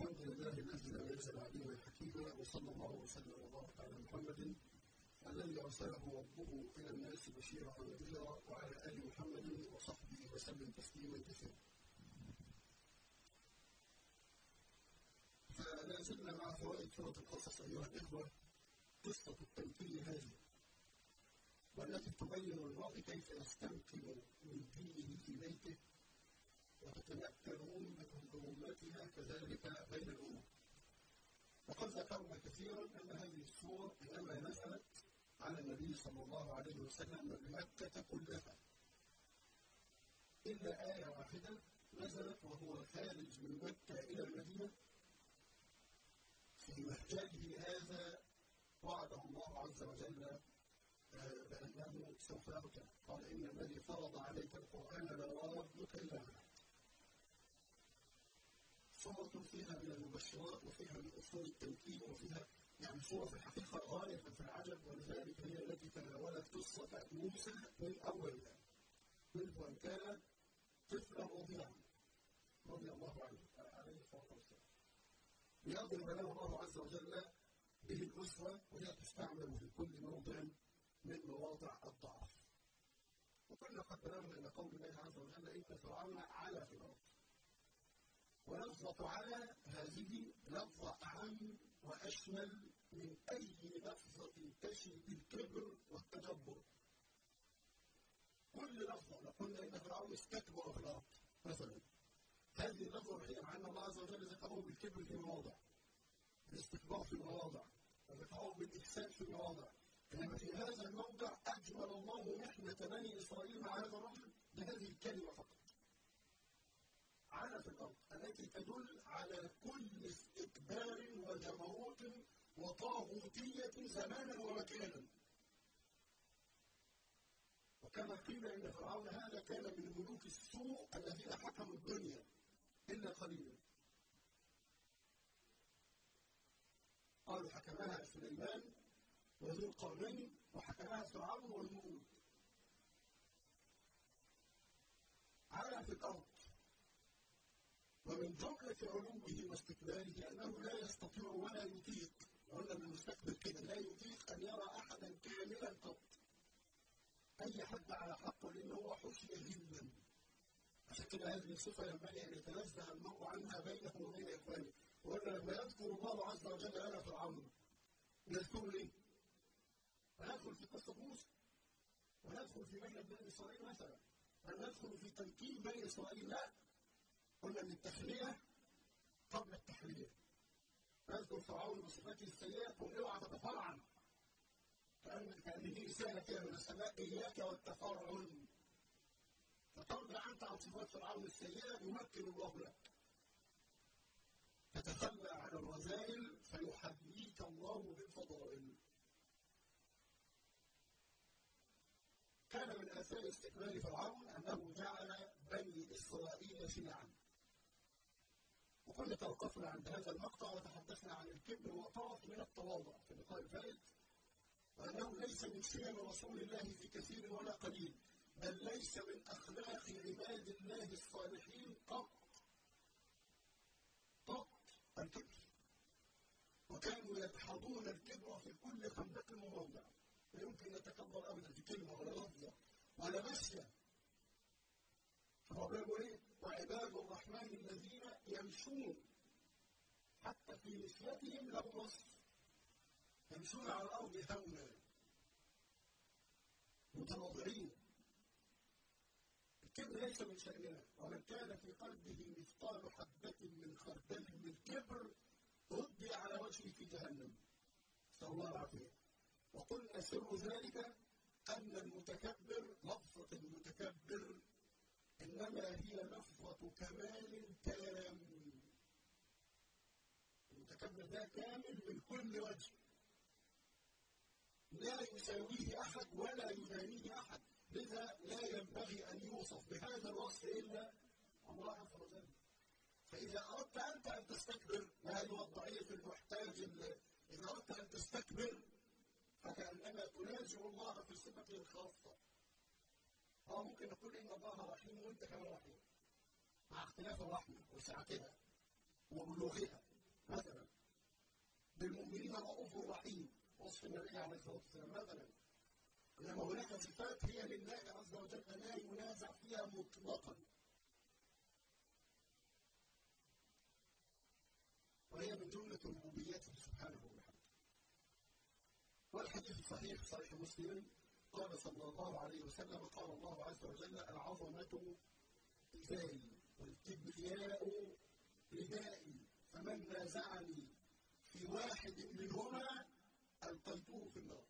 الحمد لله الذي لم يزل عليما حكيما وصلى الله وسلم وبارك على محمد الذي أرسله ربه إلى الناس بشيرا ونذيرا وعلى آل محمد وصحبه وسلم تسليما كثيرا. فلا زلنا مع فوائد سورة القصص أيها الإخوة قصة التمكين هذه والتي تبين المرء كيف يستمكن من دينه في بيته وتتمكن أمة بأمتها كذلك بين الأمم. وقد ذكرنا كثيرا أن هذه السور إنما نزلت على النبي صلى الله عليه وسلم بمكة كلها. إلا آية واحدة نزلت وهو خارج من مكة إلى المدينة في مهجره هذا وعده الله عز وجل بأنه سوف يرجع قال إن الذي فرض عليك القرآن لرادك إلى صورة فيها من المبشرات وفيها من أصول التمكين وفيها يعني صورة في الحقيقة غاية في العجب ولذلك هي التي تناولت قصة موسى من أولها منذ أن كان طفلا رضيعا رضي الله عنه عليه الصلاة والسلام. ليضرب له الله عز وجل به الأسوة وهي تستعمل في كل موضع من مواضع الضعف. وكنا قد بلغنا إلى قول الله عز وجل إن فرعون علا في الأرض. ولفظة على هذه لفظة أعم وأشمل من أي لفظة تشي بالكبر والتجبر. كل لفظة لو قلنا إن فرعون استكبر في الأرض مثلا هذه اللفظة هي مع أن الله عز وجل ذكره بالكبر في مواضع الاستكبار في مواضع وذكره بالإحسان في مواضع إنما في هذا الموضع أجمل الله محنة بني إسرائيل مع هذا الرجل بهذه الكلمة فقط. على في الأرض التي تدل على كل استكبار وجبروت وطاغوتية زمانا ومكانا. وكما قيل ان فرعون هذا كان من ملوك السوء الذين حكموا الدنيا إلا قليلا. قالوا حكمها سليمان وذو القرنين وحكمها فرعون والمؤمن على في الأرض ومن جملة علوه واستكباره أنه لا يستطيع ولا يطيق قلنا المستكبر كده لا يطيق أن يرى أحدا كاملا قط. أي حد على حقه لأنه هو حسن ذلا عشان كده هذه الصفة ينبغي أن يتنزه المرء عنها بينه وبين إخوانه وقلنا لما يذكر الله عز وجل أنا فرعون يذكر ليه؟ وندخل في قصة موسى. وندخل في مجلس بني إسرائيل مثلا. هل ندخل في تمكين بني إسرائيل؟ لا قلنا ان التخليه قبل التحليه نذكر فرعون بصفاته السيئة تقول اوعى تتفرعن كأن كان دي رسالة كده من السماء إياك والتفرعن فترجع انت عن صفات فرعون السيئة يمكن الله لك. تتخلى عن الرذائل فيحييك الله بالفضائل كان من آثار استكمال فرعون أنه جعل بني إسرائيل شيعا وكنا توقفنا عند هذا المقطع وتحدثنا عن الكبر وطرف من التواضع في اللقاء الفائت وأنه ليس من سنن رسول الله في كثير ولا قليل بل ليس من أخلاق عباد الله الصالحين قط قط الكبر وكانوا يدحضون الكبر في كل خندق وموضع لا يمكن نتكبر ابدا في كلمة ولا لفظة ولا مشيه فربنا يقول إيه؟ وعباد الرحمن الذين يمشون حتى في مشيتهم له وصف يمشون على الأرض هونا. متواضعين. الكبر ليس من شأننا. ومن كان في قلبه مثقال حبة من خردل من كبر رد على وجهه في جهنم. نسأل الله العافية. وقلنا سر ذلك أن المتكبر لفظة المتكبر إنما هي لفظة كمال تام. المتكبر ده كامل من كل وجه. لا يساويه أحد ولا يدانيه أحد. لذا لا ينبغي أن يوصف بهذا الوصف إلا الله عز وجل. فإذا أردت أنت أن تستكبر ما هو الضعيف المحتاج إذا أردت أن تستكبر فكأنما تنازع الله في صفته الخاصة. آه ممكن نقول إن الله رحيم وإنت كمان رحيم. مع اختلاف الرحمة وسعتها وبلوغها مثلا. بالمؤمنين رؤوف رحيم وصف النبي عليه الصلاة والسلام مثلا. إنما هناك صفات هي لله عز وجل لا ينازع فيها مطلقا. وهي من جملة ربوبيته سبحانه وتعالى. والحديث الصحيح صحيح مسلم قال صلى الله عليه وسلم قال الله عز وجل العظمة إزاري والكبرياء ردائي فمن نازعني في واحد منهما ألقيته في النار.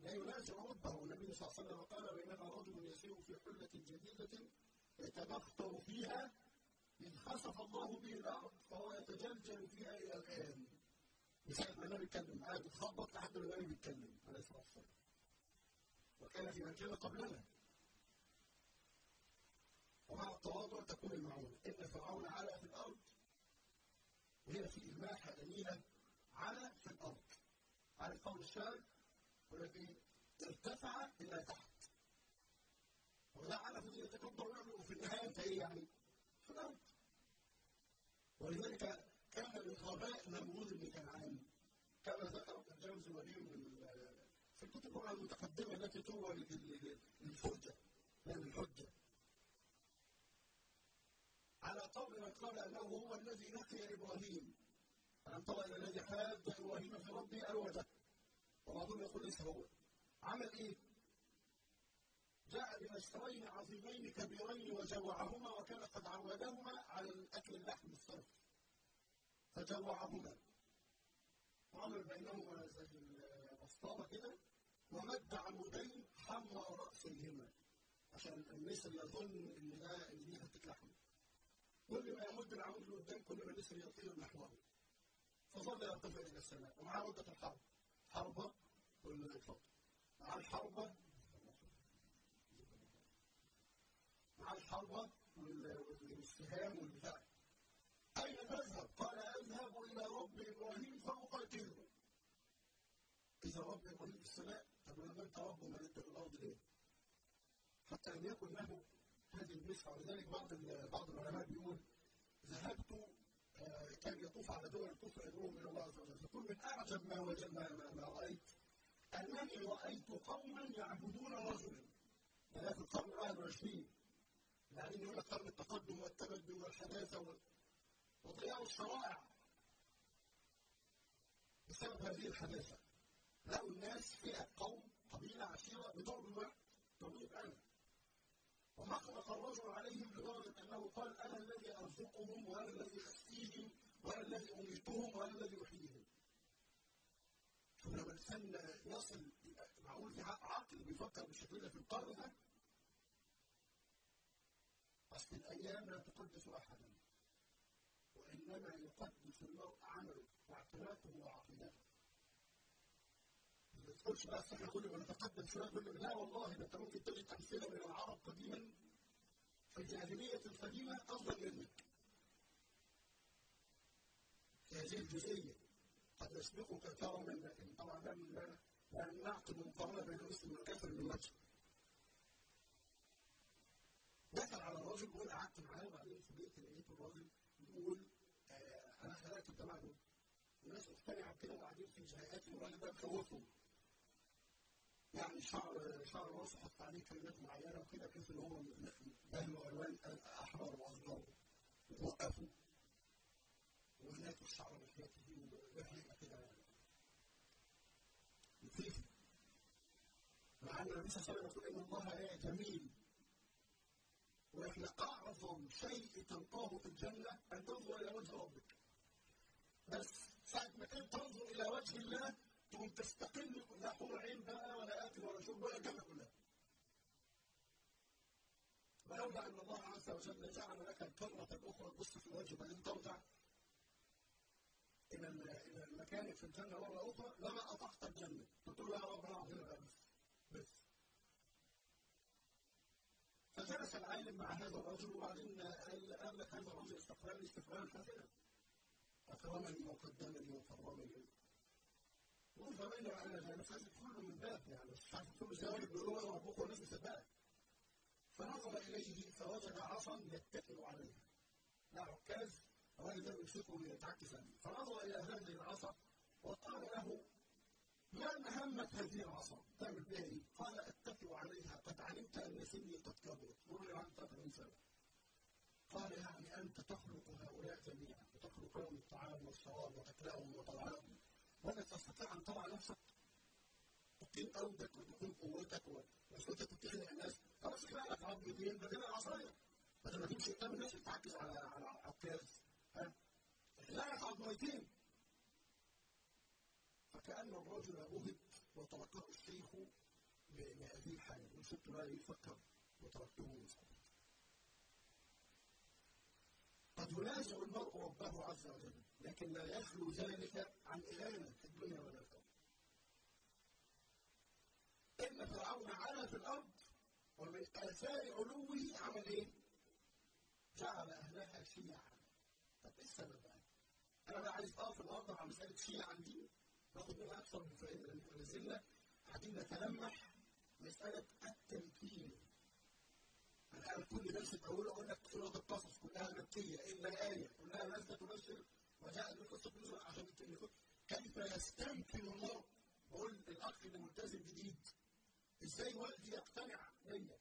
لا ينازع ربه. النبي صلى الله عليه وسلم قال بينما رجل يسير في حلة جديدة يتبختر فيها إذ خسف الله به الأرض فهو يتجلجل فيها إلى الآن. بسبب ما بيتكلم قاعد يتخبط لحد ما النبي بيتكلم عليه الصلاة والسلام وكان في من كان قبلنا ومع التواضع تكون المعونة إن فرعون علا في الأرض وهنا في إلماحة جميلة علا في الأرض على قول الشاعر والذي ارتفع إلى تحت وده على في يتكبر وفي النهاية أنت إيه يعني؟ في الأرض ولذلك كان الغباء نمرود بن كنعان كما ذكر ابن الجوزي ولي من في الكتب المتقدمة التي تروى للفرجة يعني الحجة. على قول من قال انه هو الذي لقي إبراهيم. ألم ترى إلى الذي حاد إبراهيم في ربه الوجه وبعضهم يقول ليس هو. عمل إيه؟ جاء بمشترين عظيمين كبيرين وجوعهما وكان قد عودهما على الأكل اللحم الصرف. فجوعهما. وعمل بينهما زي الاسطابه كده. ومد عمودين حمى راسيهما عشان النسر يظن إن ده إن دي حتة لحم كل ما يمد العمود لقدام كل ما النسر يطير نحوه فظل يرتفع إلى السماء. ومعاه مده الحرب. حربه مع الحربه مع الحربه والسهام والبتاع. أين تذهب؟ قال أذهب إلى رب إبراهيم فأقاتله. إذا رب إبراهيم في السماء ما انت في الأرض ليه؟ حتى لم يكن له هذه المسعى ولذلك بعض بعض العلماء بيقول ذهبت كان يطوف على دول الكفر يدعوهم إلى الله عز وجل. فكل من أعجب ما وجد ما, ما, ما رأيت أنني رأيت قوما يعبدون رجلا. هذا في القرن 21 بعدين يقول لك قرن التقدم والتمدن والحداثة وضياع الشرائع بسبب هذه الحداثة. لقوا الناس فئة قوم قبيله عشيرة بضرب واحد تضرب أنا وحقق الرجل عليهم لدرجة أنه قال أنا الذي أرزقهم وأنا الذي أسقيهم وأنا الذي أميتهم وأنا الذي أحييهم. لما الإنسان يصل معقول في عقل بيفكر بالشكل ده في القرن ده أصل الأيام لا تقدس أحدا وإنما يقدس المرء عمله واعترافه وعقيدته. ما تقولش بقى إحنا كل ما نتقدم شوية كل لا والله ده أنت ممكن تجد امثله من العرب قديما في الجاهليه القديمة أفضل منك. هذه الجزئيه قد يسبقك كرما لكن طبعا لا لا نعقد مقارنة بين المسلم والكافر من وجه. دخل على الرجل بيقول قعدت معاه وبعدين بيت لقيت الراجل بيقول آه أنا خلقت الجماعه دول. الناس مقتنعه بكده وقاعدين في جهات والراجل ده مخوفهم. يعني شعر شعر راسه حط عليه كلمات معينة وكده بحيث إن هو دهن الوان احمر واصغر وقفوا وهناك الشعر بحياته ولحيه كده لطيفه مع أن النبي صلى الله عليه وسلم يقول إن الله جميل وإحنا أعظم شيء تلقاه في الجنة أن تنظر إلى وجه ربك. بس ساعة ما تنظر إلى وجه الله تقوم تستقل لا حور عين بقى ولا اكل ولا شرب ولا الجنه كلها. ولولا ان الله عز وجل جعل لك الكرة الأخرى تبص في الوجه بعدين ترجع إلى إلى المكان في الجنة مره أخرى. لما أطعت الجنة. قلت له يا رب أنا بقى بس. بس. فجلس العالم مع هذا الرجل وبعدين قال لك هذا الرجل استقبلني استقبالا حسنا. أكرمني وقدمني وكرمني. وفمن على لازم كله من باب يعني مش عارف كل زواج بيقولوا ربكم والناس مصدقه فنظر اليه فوجد عصا يتكل عليها لا عكاز الراجل ده يمسكه يتعكس عليه فنظر إلى هذه العصا وقال له ما مهمة هذه العصا؟ تعمل بها إيه؟ قال اتكئ عليها قد علمت ان سني قد كبرت، لي عن 30 سنة. قال يعني أنت تخلق هؤلاء جميعا وتخلق لهم الطعام والشراب وتكلاهم وطعامهم ولا تستطيع أن تضع نفسك تقيم قلبك وتقيم قوتك ومسؤوليتك وتخلق الناس. خلاص كفايه لك عبد الدين بدل العصايه بدل ما تمشي قدام الناس بتعكس على على عكاز ها؟ لا لك عظميتين فكأن الرجل وهب وتركه الشيخ بهذه الحالة وسبت بقى يفكر وتركته يفكر قد ينازع المرء ربه عز وجل. لكن لا يخلو ذلك عن إهانة في الدنيا والآخرة إن فرعون علا في الأرض ومن آثار علوه عمل إيه؟ جعل أهلها شيعا. طب إيه السبب بقى؟ أنا بقى عايز أقف النهارده مع مسألة شيعا دي. ناخد منها أكثر من فائدة لأن إحنا نزلنا قاعدين نتلمح. مسألة التمكين. الآن كل درس بقول أقول لك سورة القصص كلها مكية. إلا الآية كلها نازلة تبشر بقصة نزل عشان كيف يستمكن الله بقول الأخ اللي ملتزم جديد؟ إزاي والدي يقتنع بيا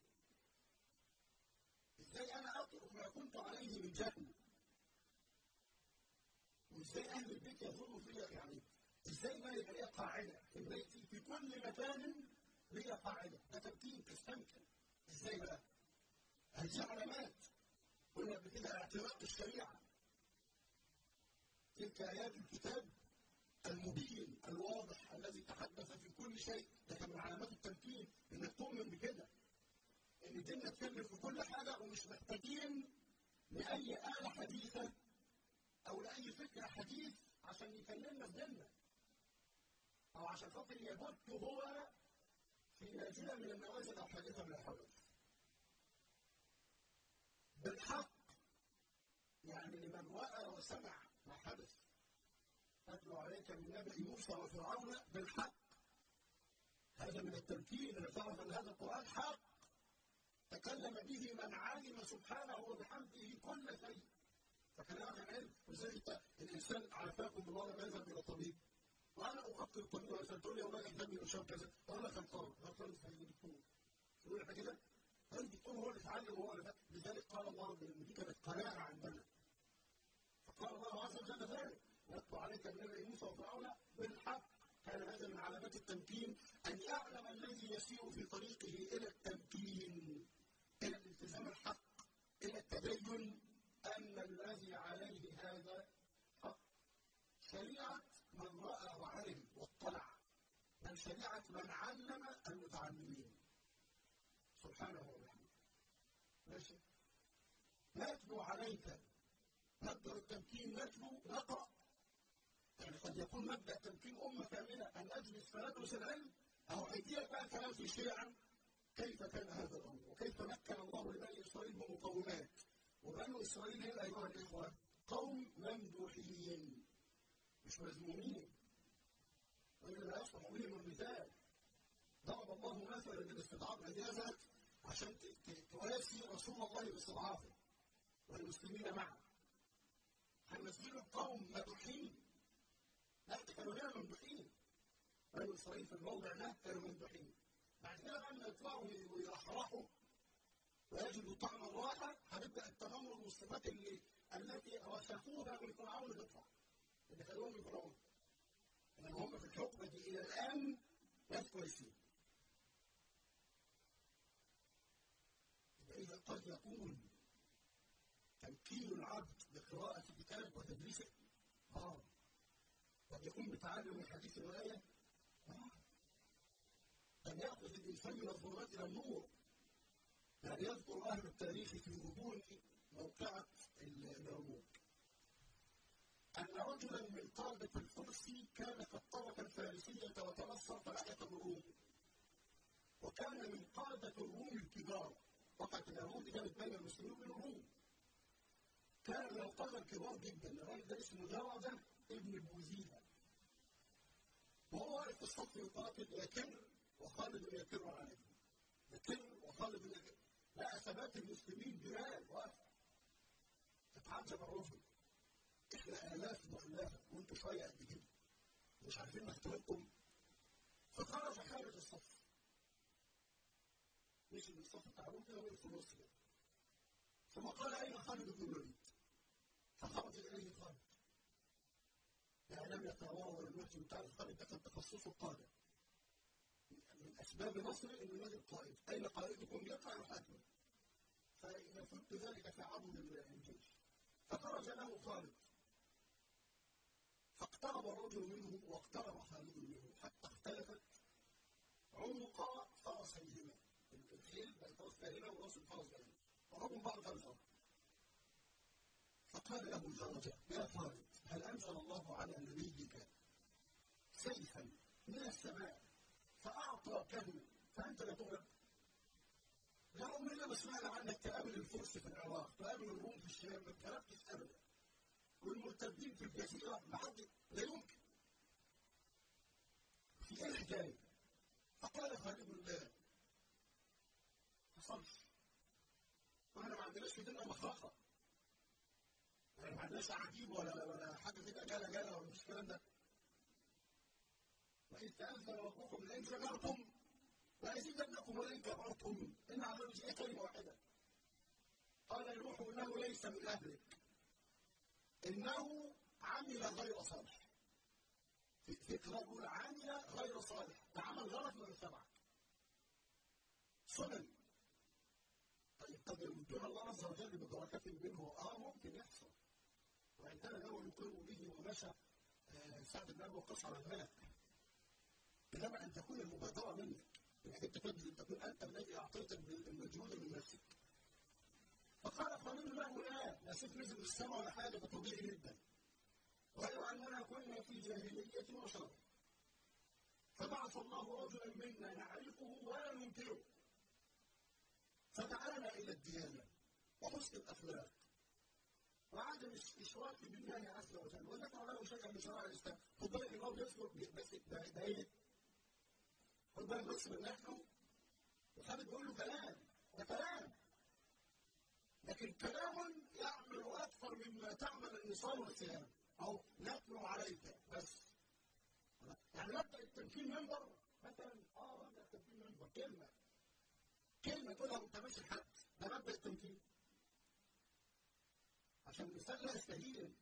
إزاي أنا أترك ما كنت عليه من جهل؟ وإزاي أهل البيت يظنوا فيا يعني إزاي ما يبقى ليا قاعدة في بيتي في كل مكان ليا قاعدة. ده تمكين تستمكن إزاي بقى؟ هذه علامات قلنا قبل كده اعتراض الشريعة. تلك آيات الكتاب المبين الواضح الذي تحدث في كل شيء. ده من علامات التمكين انك تؤمن بكده. إن الدنيا تكلم في كل حاجة ومش محتاجين لأي آلة حديثة أو لأي فكر حديث عشان يكلمنا في ديننا أو عشان خاطر يبت هو في نازله من النوازل أو حادثه من الحوادث. بالحق يعني لمن رأى وسمع ما حدث أتلو عليك من نبأ موسى وفرعون بالحق هذا من التمكين اللي تعرف أن هذا القرآن حق تكلم به من علم سبحانه وبحمده كل شيء فكلام عن علم ولذلك الإنسان عافاكم الله لما يذهب إلى طبيب وأنا أفكر الطبيب مثلا تقول لي والله قدامي أشرب كذا وأنا خلطان غلطان في الدكتور تقول لي كده الدكتور هو اللي اتعلم وهو اللي لذلك قال الله ان دي كانت قناعه عندنا فقال الله عز وجل ذلك نتلو عليك بنبي موسى وفرعون بالحق كان التمكين أن يعلم الذي يسير في طريقه إلى التمكين إلى الالتزام الحق إلى التدين أن الذي عليه هذا حق شريعه من رأى وعلم واطلع بل شريعه من علم المتعلمين. سبحانه وتعالى. ماشي؟ نتلو عليك مبدأ التمكين نتلو نقرأ يعني قد يكون مبدأ تمكين أمة كاملة أن أجلس فندرس العلم أو هيديك بقى كلام في الشيعة كيف كان هذا الأمر؟ وكيف مكن الله لبني إسرائيل بمقومات وبنو إسرائيل هنا أيها الإخوة قوم ممدوحين مش مذمومين. وإلا لا يصلح بهم المثال. ضرب الله مثلا للاستضعاف الذي عشان تواسي رسول الله باستضعافه والمسلمين معه. هنمثل القوم مدوحين لا كانوا هنا ممدوحين بنو اسرائيل في الموضع ده كانوا ممدوحين بعد كده لما يطلعوا ويرحرحوا ويجدوا طعم الراحة هنبدأ التنمر والصفات اللي التي وصفوها من فرعون تطلع اللي خلوهم من فرعون انما هم في الحكمه دي إلى الآن ناس كويسين. إذا قد يكون تمكين العبد بقراءة كتاب وتدريسه آه قد يكون بتعلم الحديث الآية آه. أن يأخذ الإنسان من الظلمات إلى النور. يعني يذكر أهل التاريخ في غضون موقعة اليرموك أن رجلا من قادة الفرس كان قد ترك الفارسية وتنصر فلحق الروم وكان من قادة الروم الكبار. وقت اليهود كانت بين المسلمين والروم. كان من القادة الكبار جدا. الراجل ده اسمه جرده ابن بوزيدة وهو واقف في الصف يقاتل يكر وخالد يكر عليه يكر وخالد يكر لا ثبات المسلمين جيران واقفه تعجب الرجل. إحنا آلاف مؤلفه وأنتوا شوية قد كده. مش عارفين نختبركم فخرج خارج الصف. مشي من الصف بتاعهم كده وقف في ثم قال أين خالد بن الوليد؟ فخرج إليه خالد. لم يتواور المهجم بتاع خالد ده تخصصه القاده من أسباب نصره إنه يجد قائد. أين قائدكم؟ يقع يحاكم. فيفت ذلك في عضد الجيش. فخرج له خالد فاقترب الرجل منه واقترب خالد منه. حتى اختلفت عنق فرسيهما الخيل بقت فرس باهنه وراس الفرس باهنه قربوا بعض الفرس فقال له الزوجة يا خالد هل أنزل الله على نبيك سيفا من السماء فأعطاكه فأنت لا تغلب لا عمرنا ما سمعنا عنك تقابل الفرس في العراق تقابل الروم في الشام ما اتكلمتش أبدا. والمرتدين في الجزيرة ما حد لا يمكن. في إيه الحكاية؟ فقال خالد الله حصلش وإحنا ما عندناش في ديننا مخرقة عندناش عجيب ولا ولا حاجة كده جالة جالة ولا مش الكلام ده. وإذ تأذن ربكم لئن شكرتم لأزيدنكم ولئن كفرتم إن عذابي إيه كلمة واحدة. قال نوح إنه ليس من أهلك. إنه عمل غير صالح. في رجل عمل غير صالح. تعمل غلط من سبعك سنن. طيب قد يمدون الله عز وجل بدركات منه آه ممكن يحصل؟ كان له يقر به ومشى سعد بن أبي وقاص على الملك. انما أن تكون المبادرة منك انك انت تبذل تكون أنت الذي أعطيت المجهود من نفسك فقال خليل له لا لا سيف نزل السماء ولا حاجة فطبيعي جدا. غير أننا كنا في جاهلية وشر. فبعث الله رجلا منا نعرفه ولا ننكره. فدعانا إلى الديانة وحسن الأخلاق. وعدم الاشراك بالله عز وجل. وذكر له شيئا من شرائع الإسلام خد بالك ان هو بيذكر بس ده؟ خد بالك بس من نحن. وخالد بيقول له كلام ده كلام لكن كلام يعمل أكثر مما تعمل النصارى والصيام أو نتلو عليك بس. يعني مبدأ التمكين منبر مثلا آه مبدأ التمكين منبر. كلمة كلمة تقولها وأنت ماشي لحد ده مبدأ التمكين. عشان لا يستهين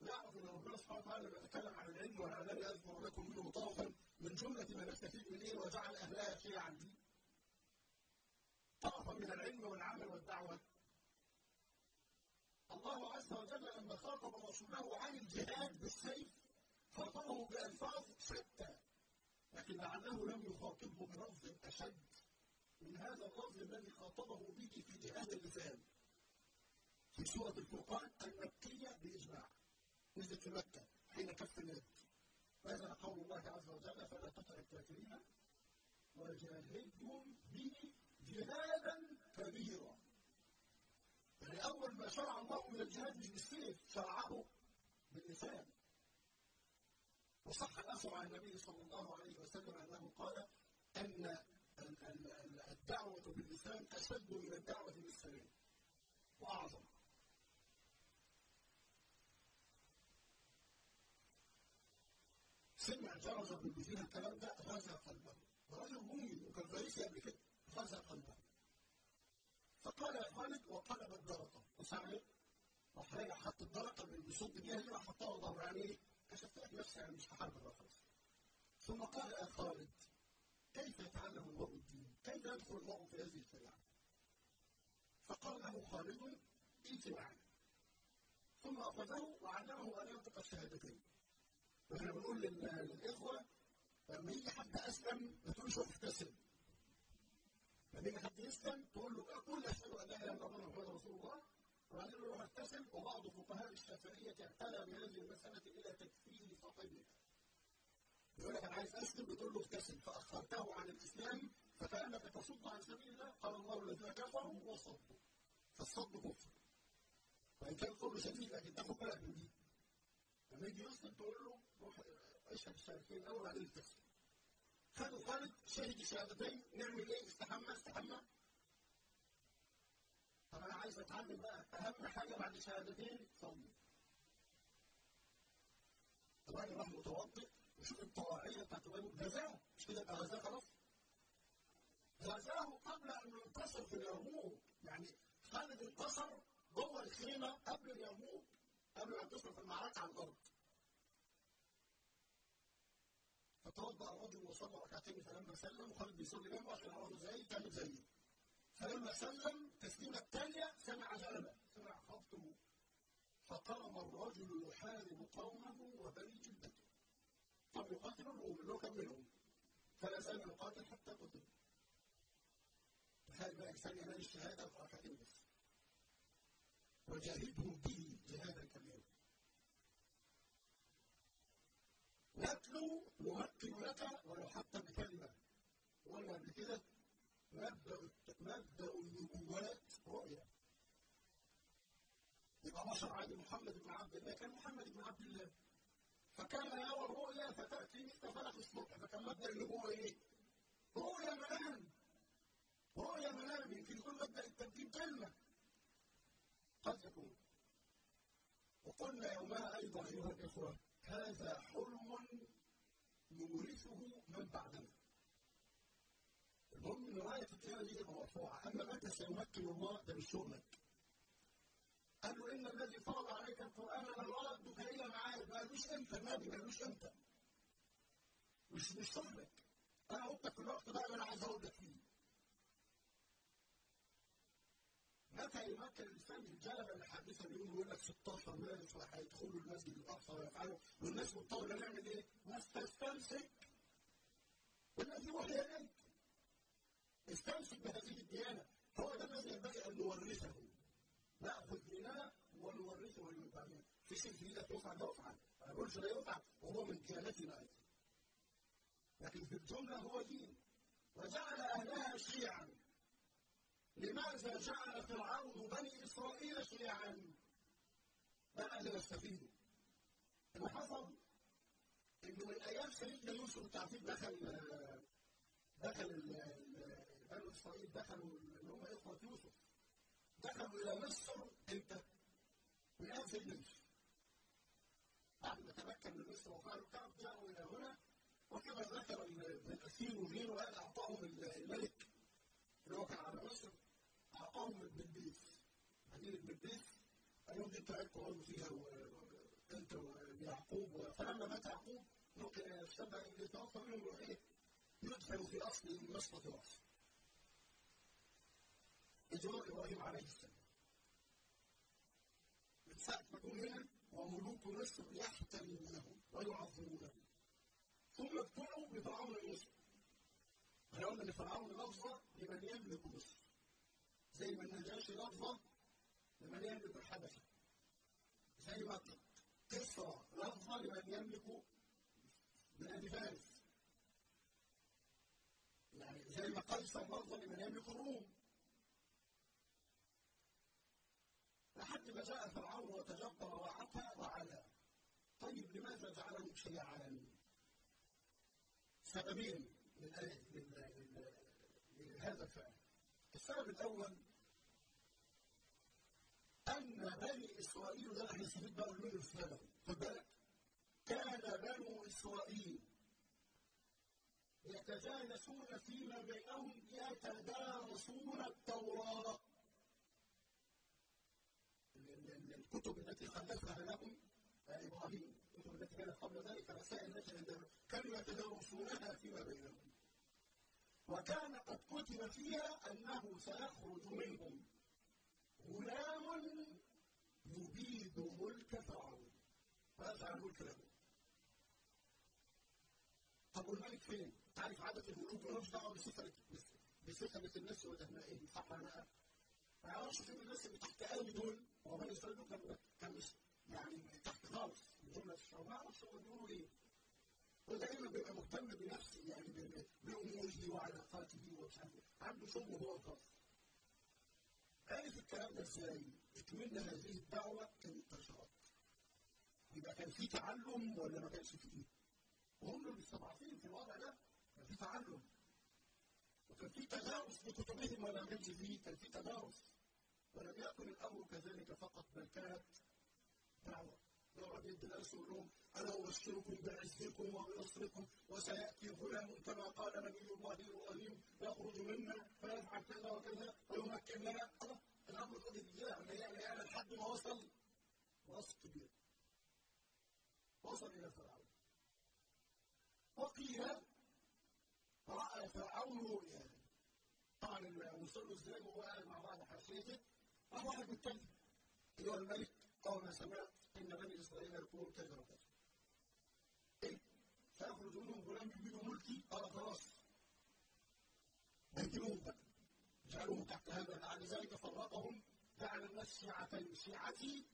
يعرف ان ربنا سبحانه وتعالى بيتكلم عن العلم والعلم يذكر لكم منه طرفا من جملة ما نستفيد منه وجعل أهلها شيعا دي طرفا من العلم والعمل والدعوة. الله عز وجل لما خاطب رسوله عن الجهاد بالسيف خاطبه بألفاظ شتى لكن لعله لم يخاطبه بلفظ أشد. من هذا اللفظ الذي خاطبه به في جهاد اللسان. في سورة الفرقان المكية بإجماع. نزلت في مكة حين كف اليد. نزل قول الله عز وجل فلا تطع الكافرين وجاهدهم به جهادا كبيرا. يعني أول ما شرع الله من الجهاد مش بالسيف شرعه باللسان. وصح الأثر عن النبي صلى الله عليه وسلم أنه قال أن الدعوة باللسان أشد من الدعوة بالسلام وأعظم. سمع جرس بن فيها الكلام ده غزا قلبه. ورجل مؤمن وكان فريسي قبل كده غزا قلبه. فقال يا خالد وقلب الدرقة. وسعى راح راجع حط الدرقة بيها دي راح حطها ظهر يعني كشفت لك نفسي يعني مش هحارب الرقص ثم قال يا خالد كيف يتعلم المرء الدين؟ كيف يدخل المرء في هذه الشريعة؟ فقال له خالد ائت معي ثم أخذه وعلمه أن ينطق الشهادتين. وإحنا بنقول للإخوة لما يجي حد أسلم ما تقولش هو لما يجي حد يسلم تقول له قل أشهد أن لا إله إلا الله محمد رسول الله. وبعدين له محتسب وبعض فقهاء الشافعية اعتنى بهذه المسألة إلى تكفير صاحبها يقول لك أنا عايز أسلم بتقول له اغتسل فأخرته عن الإسلام فكأنك تصد عن سبيل الله. قال الله الذين كفروا وصدوا فالصد كفر. وإن كان كله شديد لكن تاخد بالك من دي. لما يجي يسلم تقول له روح اشهد الشهادتين الأول وبعدين اغتسل خدوا خالد شهد الشهادتين نعمل إيه؟ استحمى استحمى. طب أنا عايز أتعلم بقى أهم حاجة بعد شهادتين صلي الراجل راح متوضئ وشوف الطواعيه بتاعت الراجل غزاه. مش كده؟ يبقى غزاه خلاص. غزاه قبل أن ينتصر في اليرموك يعني خالد انتصر جوه الخيمة قبل اليرموك قبل ما ينتصر في المعركة على الأرض. فتوضأ الرجل وصلى ركعتين فلما سلم وخالد بيصلي جنبه عشان يعرفوا إزاي كان زيه فلما سلم التسليمه الثانية سمع جلبة. سمع خبطه. فقام الرجل يحارب قومه وبني جلدته. طب يقاتل الروم اللي هو كان منهم فلا زال يقاتل حتى قتل. تخيل بقى إنسان ينال الشهادة في ركعتين بس. وجاهدهم به جهادا كبيرا نتلو نمكن لك ولو حتى بكلمة. ولا قبل كده مبدأ مبدأ النبوات رؤية. يبقى بشر عادي محمد بن عبد الله كان محمد بن عبد الله. فكان يرى الرؤيا فتأتي مثل فلق الصبح فكان مبدأ النبوة إيه؟ رؤيا منام رؤيا منام يمكن يكون مبدأ التبديل كلمة. قد يكون وقلنا يومها أيضا أيها الإخوة هذا حلم يورثه من بعدنا المهم إن رايه القيامه دي تبقى مرفوعه اما متى سيمكن الله ده مش شغلك قال له إن الذي فرض عليك القرآن لردك إلى معاد ما قالوش أنت النبي ما قالوش أنت. مش مش شغلك أنا قلت في الوقت ده أنا عايز أقول لك فيه. متى يمكن الإنسان الجلبه اللي حدثها اليوم يقول لك 16 مارس وهيدخلوا المسجد الأقصى ويفعلوا والناس مضطره نعمل إيه؟ نستمسك بالذي وحي اليك استمسك بهذه الديانة. هو ده الذي ينبغي أن نورثه. نأخذ ديننا ونورثه بعدنا في شيء إيدك يفعل ده يفعل ما بقولش لا يفعل وهو من ديانتنا أيضا لكن في الجملة هو دين. وجعل أهلها شيعا. لماذا جعل فرعون بني إسرائيل شيعا؟ ماذا نستفيد؟ اللي حصل إنه من أيام سيدنا يوسف التعفيف دخل دخل بني إسرائيل دخلوا اللي هم إخوة يوسف دخلوا إلى مصر إمتى؟ من أيام سيدنا يوسف بعد ما تمكن من مصر وقالوا كم جاءوا إلى هنا وكما ذكر الأسير وغيره قال أعطاهم الملك اللي هو كان على مصر اعطاهم البلبيس مدينه البلبيس قال لهم دي بتاعتكم اقعدوا فيها أنت ويعقوب. فلما مات يعقوب الشاب اللي توفى منهم إيه؟ يدخل في أصل مصر مصر اجراء إبراهيم عليه السلام. من ساعة ما هنا وملوك مصر يحترمونه ويعظمونه. ثم ابتلوا بفرعون مصر قلنا ان فرعون لفظه لمن يملك مصر. زي ما النجاشي لفظه لمن يملك الحبشة. زي ما كسرى لفظه لمن يملك بلاد فارس. يعني زي ما قيصر لفظه لمن يملك الروم. لحد ما جاء فرعون وتجبر وعتى وعلى. طيب لماذا جعلهم شيعا؟ سببين لهذا الفعل. السبب الأول أن بني إسرائيل ده إحنا نستفيد بقى خد بالك كان بنو إسرائيل يتجالسون فيما بينهم يتدارسون التوراة. الكتب التي خلفها لهم إبراهيم الكتب التي كانت قبل ذلك رسائل التي كانوا يتدارسونها فيما بينهم. وكان قد كتب فيها أنه سيخرج منهم. غلام يبيد ملك فرعون. ويجعل الملك له طب والملك فين؟ تعرف عادة الملوك ملوش دعوة بصفة بصفة صح ولا لا؟ ما يعرفش فين الناس اللي تحت قوي دول. هو بني اسرائيل كان كان مش يعني تحت خالص. الشعوب ما يعرفش هو بيقولوا إيه. ودايما بيبقى مهتم بنفسه يعني باموره وعلاقاته ومش عارف عنده شغل هو الخاص عرف الكلام ده إزاي؟ اكملنا هذه الدعوة كانتشرت يبقى كان في تعلم ولا ما كانش فيه؟ وهم المستضعفين في الوضع ده كان في تعلم وكان في تدارس لكتبهم ولا ما فيه؟ كان في تدارس ولم يكن الأمر كذلك فقط بل كانت دعوة يقعد يدي الناس يقول لهم أنا أبشركم بعزكم وبنصركم وسيأتي غلام كما قال نبي الله إبراهيم يخرج منا فيفعل كذا وكذا ويمكن لنا الأمر. قد اتجاه يعني لحد ما وصل وصل كبير وصل إلى فرعون. وقيل رأى فرعون رؤيا. طبعا وصلوا إزاي وهو قاعد مع بعض حاشيته راح واحد بالتالي أيها الملك اول ما سمعت إن بني إسرائيل يقولون كذا وكذا إيه غلام يريد ملكي قال خلاص بيتموه بقى جعلوه تحت هذا بعد ذلك فرقهم جعل الناس شيعتين شيعتي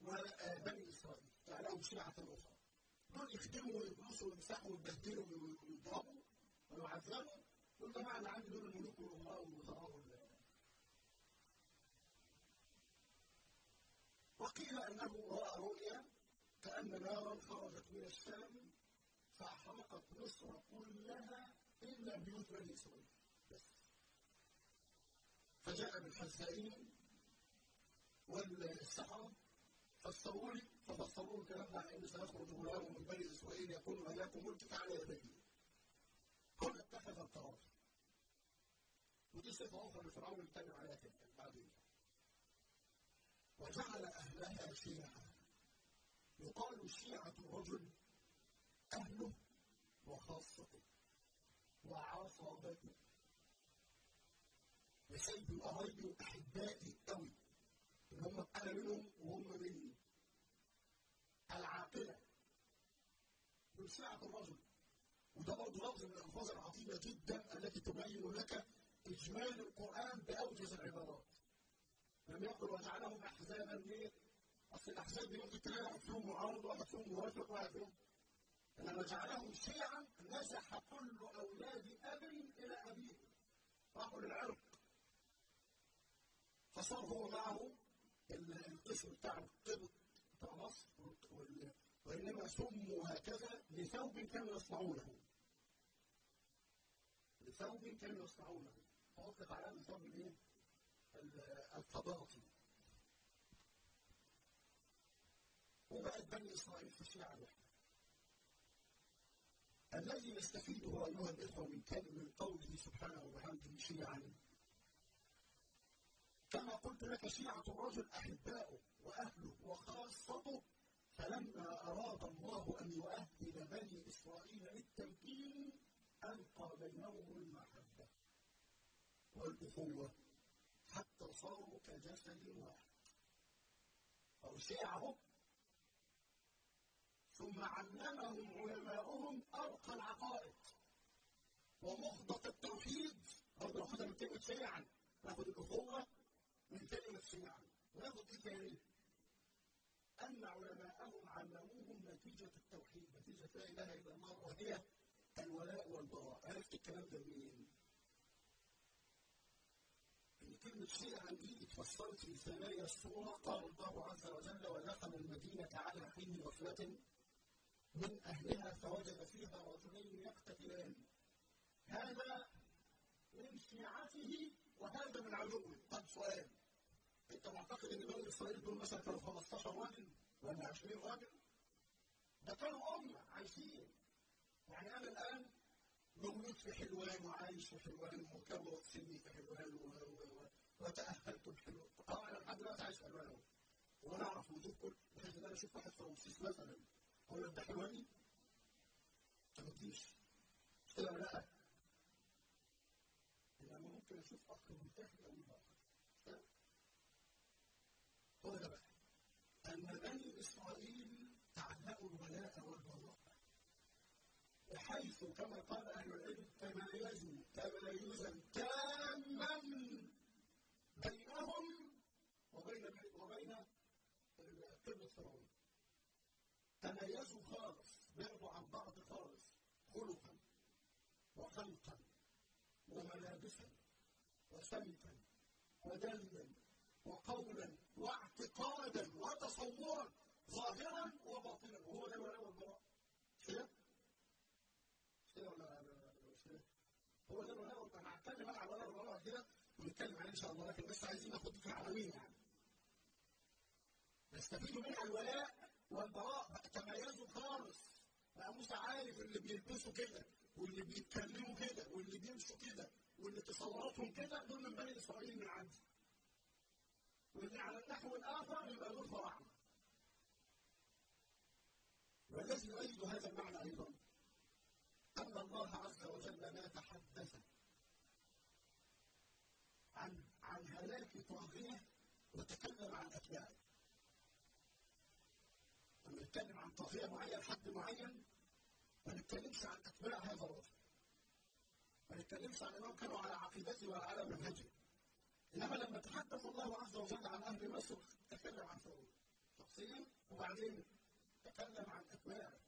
وبني اسرائيل جعلهم شيعة أخرى دول يخدموا ويبوسوا ويمسحوا ويبهدلوا ويضربوا ويعذبوا دول جماعة اللي عندي دول الملوك والامراء والوزراء وقيل أنه رأى رؤيا كأن نارا خرجت من الشام فأحرقت مصر كلها إلا بيوت بني اسرائيل بس فجاء بالحزائين والسحرة فسروا لي ففسروا الكلام عن ان سيخرج غلام من بني إسرائيل يكون ملاك ملك على يديه قل اتخذ القرار ودي صفة أخرى لفرعون اتبع عليها كده بعدين وجعل أهلها شيعا. يقال شيعة الرجل أهله وخاصته وعصابته بسيد القرايب واحبائي قوي إن هم أنا منهم وهم مني. العاقلة. من سعه الرجل. وده برضه لفظ من الألفاظ العظيمة جدا التي تبين لك إجمال القرآن بأوجز العبارات. لم يقل وجعلهم احزابا ليه؟ أصل الأحزاب دي ممكن تلاقي واحد فيهم معارض واحد فيهم موافق واحد فيهم انما جعلهم شيعا نزح كل أولاد اب إلى أبيه. راحوا للعرق فصار هو معه القسم بتاع القبط بتاع مصر وإنما سموا هكذا لثوب كانوا يصنعونه. لثوب كانوا يصنعونه. فاطلق على الثوب الايه؟ القباطي. وبقت بني إسرائيل في الشيعه الوحده الذي نستفيده ايها الاخوه من من قوله سبحانه وبحمده شيعا. كما قلت لك شيعة الرجل أحباؤه وأهله وخاصته فلما أراد الله أن يؤهل بني إسرائيل للتمكين ألقى بينهم المحبة. والأخوة حتى صاروا كجسد واحد. أو شيعهم؟ ثم علمهم علماؤهم أرقى العقائد. ومخضة التوحيد برضه ناخدها من كلمة شيعا. ناخد الأخوة من كلمة شيعا. وناخد إيه تاني؟ أن علماءهم علموهم نتيجة التوحيد. نتيجة لا إله إلا الله وهي الولاء والبراء. عرفت الكلام ده منين؟ إن كلمة شيعا دي اتفسرت في ثنايا السورة قال الله عز وجل ودخل المدينة على حين غفلة من أهلها فوجد فيها رجلين يقتتلان. هذا من شيعته وهذا من عدوه. طب سؤال. أنت معتقد إن بني اسرائيل دول مثلا كانوا 15 راجل ولا 20 راجل؟ ده كانوا امه عايشين. يعني أنا الآن مولود في حلوان وعايش في حلوان وكبرت سني في حلوان وتأهلت بحلوان. طبعا أنا لحد دلوقتي عايش في حلوان أهو. وأنا اعرف وجود كل بحيث ان أنا أشوف واحد في رمسيس مثلا. لك ده حلواني ما تجيش كده ولا لا؟ انما ممكن أشوف اخ منتهي أو اخر هو ده بقى ان بني اسرائيل تعلقوا الولاء والبراء بحيث كما قال أهل العلم تمايزوا تمايزا تاما بينهم وبين وبين قبل الفرعون تميزوا خالص بعدوا عن بعض خالص خلقا وخلقا وملابسا وسمتا ودما وقولا واعتقادا وتصورا ظاهرا وباطنا. وهو ده الولاء والبراء كده؟ كده ولا مش كده؟ هو ده الولاء والبراء أنا هتكلم بقى على الولاء والبراء كده ونتكلم عليه إن شاء الله. لكن بس عايزين ناخد فكرة عناوين يعني. نستفيد منها الولاء والبراء بقى تميزوا خالص. بقى موسى عارف اللي بيلبسوا كده واللي بيتكلموا كده واللي بيمشوا كده واللي تصوراتهم كده دول من بني إسرائيل من عندي. واللي على النحو الآخر يبقى دول فراعنه والذي يؤيد هذا المعنى أيضا أن الله عز وجل ما تحدث عن عن هلاك طاغيه وتكلم عن أتباعه. نتكلم عن طاغيه معين حد معين؟ ما نتكلمش عن أتباع هذا الرجل. ما نتكلمش عن انهم كانوا على عقيدته ولا على منهجه إنما لما تحدث الله عز وجل عن أهل مصر تكلم عن فرعون شخصيا وبعدين تكلم عن اتباعه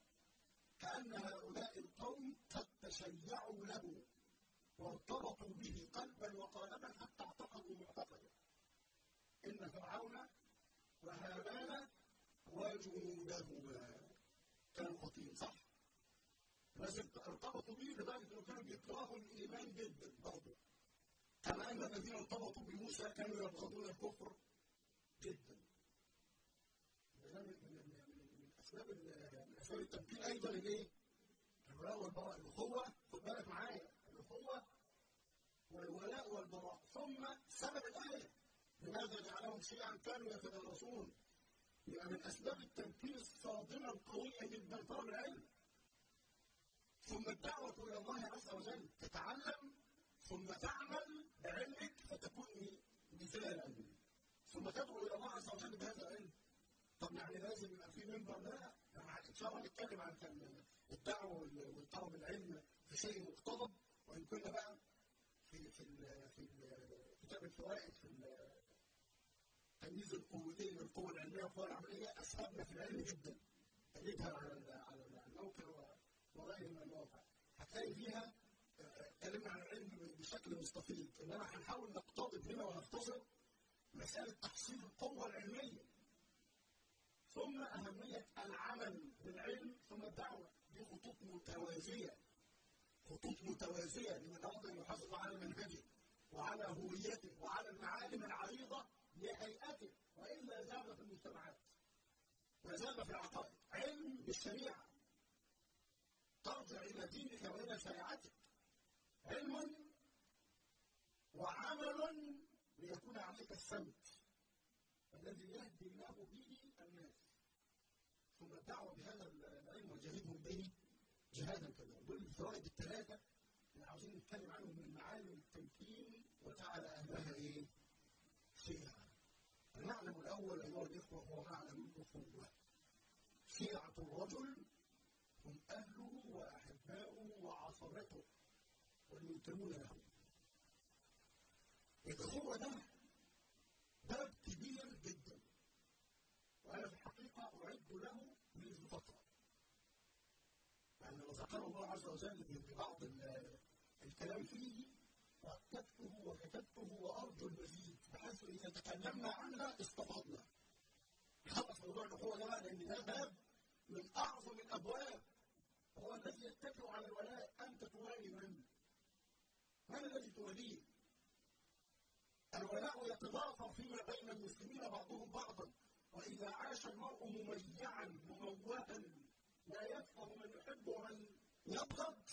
كأن هؤلاء القوم قد تشيعوا له وارتبطوا به قلبا وقالبا حتى اعتقدوا معتقدا إن فرعون وهامان وجنودهما كانوا خاطئين صح؟ بس ارتبطوا به لدرجه انهم كانوا بيكرهوا الإيمان جدا برضه كما ان الذين ارتبطوا بموسى كانوا يبغضون الكفر جدا. من اسباب من أسباب التمكين أيضا الايه؟ الولاء والبراء الأخوة خد بالك معايا الأخوة والولاء والبراء. ثم سبب الآية. لماذا جعلهم شيعا؟ كانوا يتدرسون من أسباب التمكين الصادمه القويه جدا طلب العلم. ثم الدعوه إلى الله عز وجل تتعلم ثم تعمل بعلمك فتكون مثالا ثم تدعو إلى الله عز وجل بهذا العلم. طب يعني لازم يبقى في منبر لا إن شاء الله نتكلم عن الدعوة وطلب العلم في شيء مقتضب وإن كنا بقى في في في كتاب الفوائد في تمييز القوتين القوه العلمية والقوه العملية اسهمنا في العلم جدا تجدها على على الموقع وغيره من المواقع هتلاقي فيها اتكلمنا عن العلم بشكل مستفيض إنما هنحاول نقتضب هنا ونختصر مسألة تحصيل القوة العلمية. ثم أهمية العمل بالعلم ثم الدعوة دي خطوط متوازية. خطوط متوازية لمن اراد ان يحافظ على منهجه وعلى هويته وعلى المعالم العريضة لهيئته والا زاد في المجتمعات وزاد في العقائد علم بالشريعه ترجع إلى دينك وإلى شريعتك. علم وعمل ليكون عليك السمت الذي يهدي الله به الناس. ثم الدعوه بهذا العلم وجاهدهم به جهادا كذلك دول الفوائد الثلاثة اللي عاوزين نتكلم عنهم من معالم التمكين وجعل أهلها إيه؟ شيعه المعلم الأول أيها الإخوة هو معلم الأخوة. شيعة الرجل هم أهله وأحباؤه وعصبته والمنتمون له. الإخوة ده باب كبير جدا وأنا في الحقيقة أعد له منذ فتره يعني لو ذكر الله عز وجل في بعض الكلام فيه رتبته وكتبته وأرجو المزيد. بحيث اذا تكلمنا عنها استفضنا. خلص موضوع الاخوه ده بقى لأن ده باب من أعظم الأبواب هو الذي يتكل على الولاء. أنت توالي من؟ من الذي توليه؟ الولاء يتضافر فيما بين المسلمين بعضهم بعضا وإذا عاش المرء مميعا مموها لا يفقه من يحب ومن يبغض.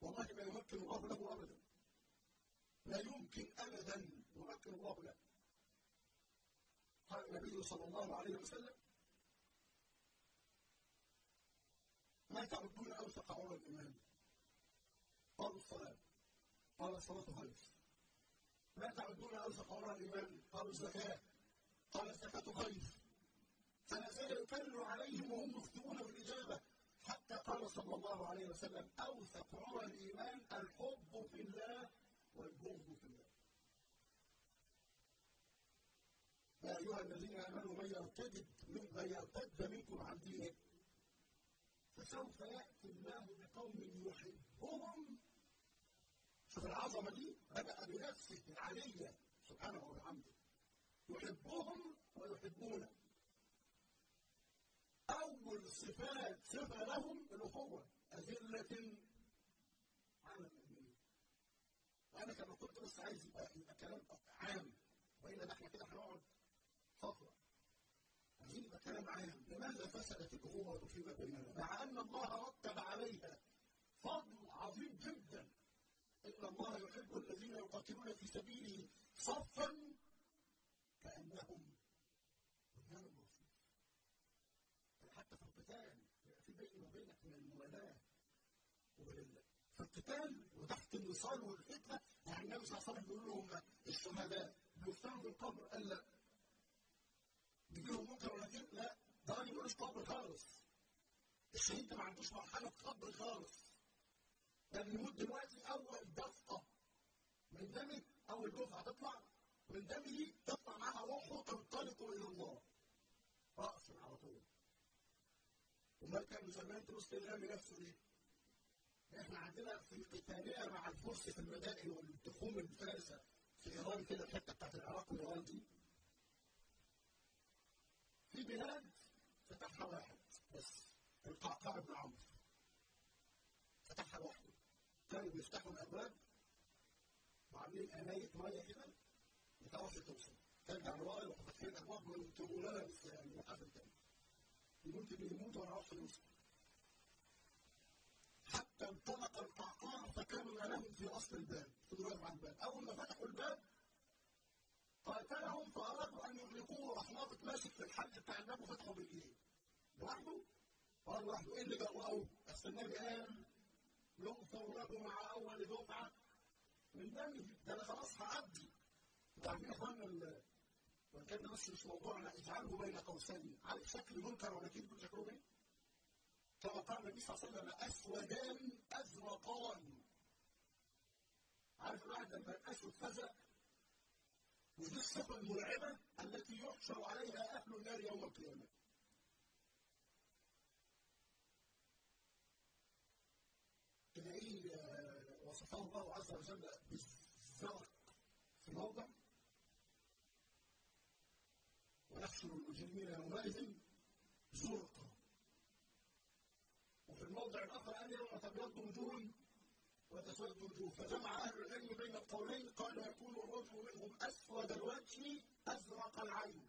والله ما يمكن الله له ابدا. لا يمكن ابدا. يمكن الله له. قال النبي صلى الله عليه وسلم ما تعدون اوثق عمر الايمان قالوا الصلاة. قال الصلاه خمس ما تعدون اوثق عمر الايمان قالوا الزكاة. قال الزكاة خير. فلا زال يكرر عليهم وهم مفتون بالإجابة. حتى قال صلى الله عليه وسلم أوثق عمر الإيمان الحب في الله والبغض في الله. يا أيها الذين آمنوا من يرتد من يرتد منكم عن دينه فسوف يأتي الله بقوم يحبهم. شوف العظمة دي بدأ بنفسه العليه سبحانه وبحمده يحبهم ويحبونه. أول صفات صفة لهم الأخوة أذلة على المؤمنين. أنا كما قلت بس عايز يبقى, كلام عام. وإلا ده إحنا كده هنقعد عايزين يبقى كلام عام لماذا فسدت الاخوه فيما بيننا مع أن الله رتب عليها فضل عظيم جدا. إن الله يحب الذين يقاتلون في سبيله صفا كأنهم بنيان مرصوص حتى في القتال في بيني وبينك من الموالاه القتال وتحت الوصال والفتنه يعني النبي صلى الله عليه وسلم بيقول لهم الشهداء بيفتنوا بالقبر قال لا بيجيهم منكر ولكن لا. ده راجل ملوش قبر خالص. الشهيد ده ما عندوش مرحلة قبر خالص. ده بيموت دلوقتي أول دفقة. من دمه أول دفعة تطلع. من دمه تطلع معاها روحه تنطلق إلى الله. راسا على طول. أمال كان زمان تبص الغامي نفسه ليه؟ إحنا عندنا في القتالية مع الفرس في المدائن والتخوم الفارسه في إيران كده الحتة بتاعت العراق وايران دي. في بلاد فتحها واحد بس القعقاع بن عمرو فتحها لوحده كانوا بيفتحوا الأبواب وعاملين انايه مية كده ما تعرفش توصل ترجع لورا يروحوا فاتحين الابواب ويكتبوا لنا المحافل تاني يموت اللي يموت ولا عارف يوصل حتى انطلق القعقاع فكانوا لهم في اصل الباب. في دولاب على الباب. أول ما فتحوا الباب قاتلهم فارادوا أن يغلقوه راح ماسك في الحد بتاع الباب وفتحوا بالإيد. لوحده؟ قال لوحده إيه اللي جرأه؟ اصل النبي قال يغفر له مع أول دفعه من دمه ده أنا خلاص هعدي. وعارفين يا اخوانا وكان بس مش موضوعنا اجعله بين قوسين. عارف شكل منكر ونكير دول شكلهم إيه؟ كما قال النبي صلى الله عليه وسلم اسودان ازرقان عارف الواحد لما الأسود ودي الصفه المرعبة التي يحشر عليها أهل النار يوم القيامة. تلاقيه وصفه الله عز وجل بالزرق في موضع. ونحشر المجرمين يومئذ زرقا. وفي الموضع الآخر قال يوم تبيض وجوه وجوه فجمع أهل العلم بين القولين قال يكون الرجل منهم أسود الوجه أزرق العين.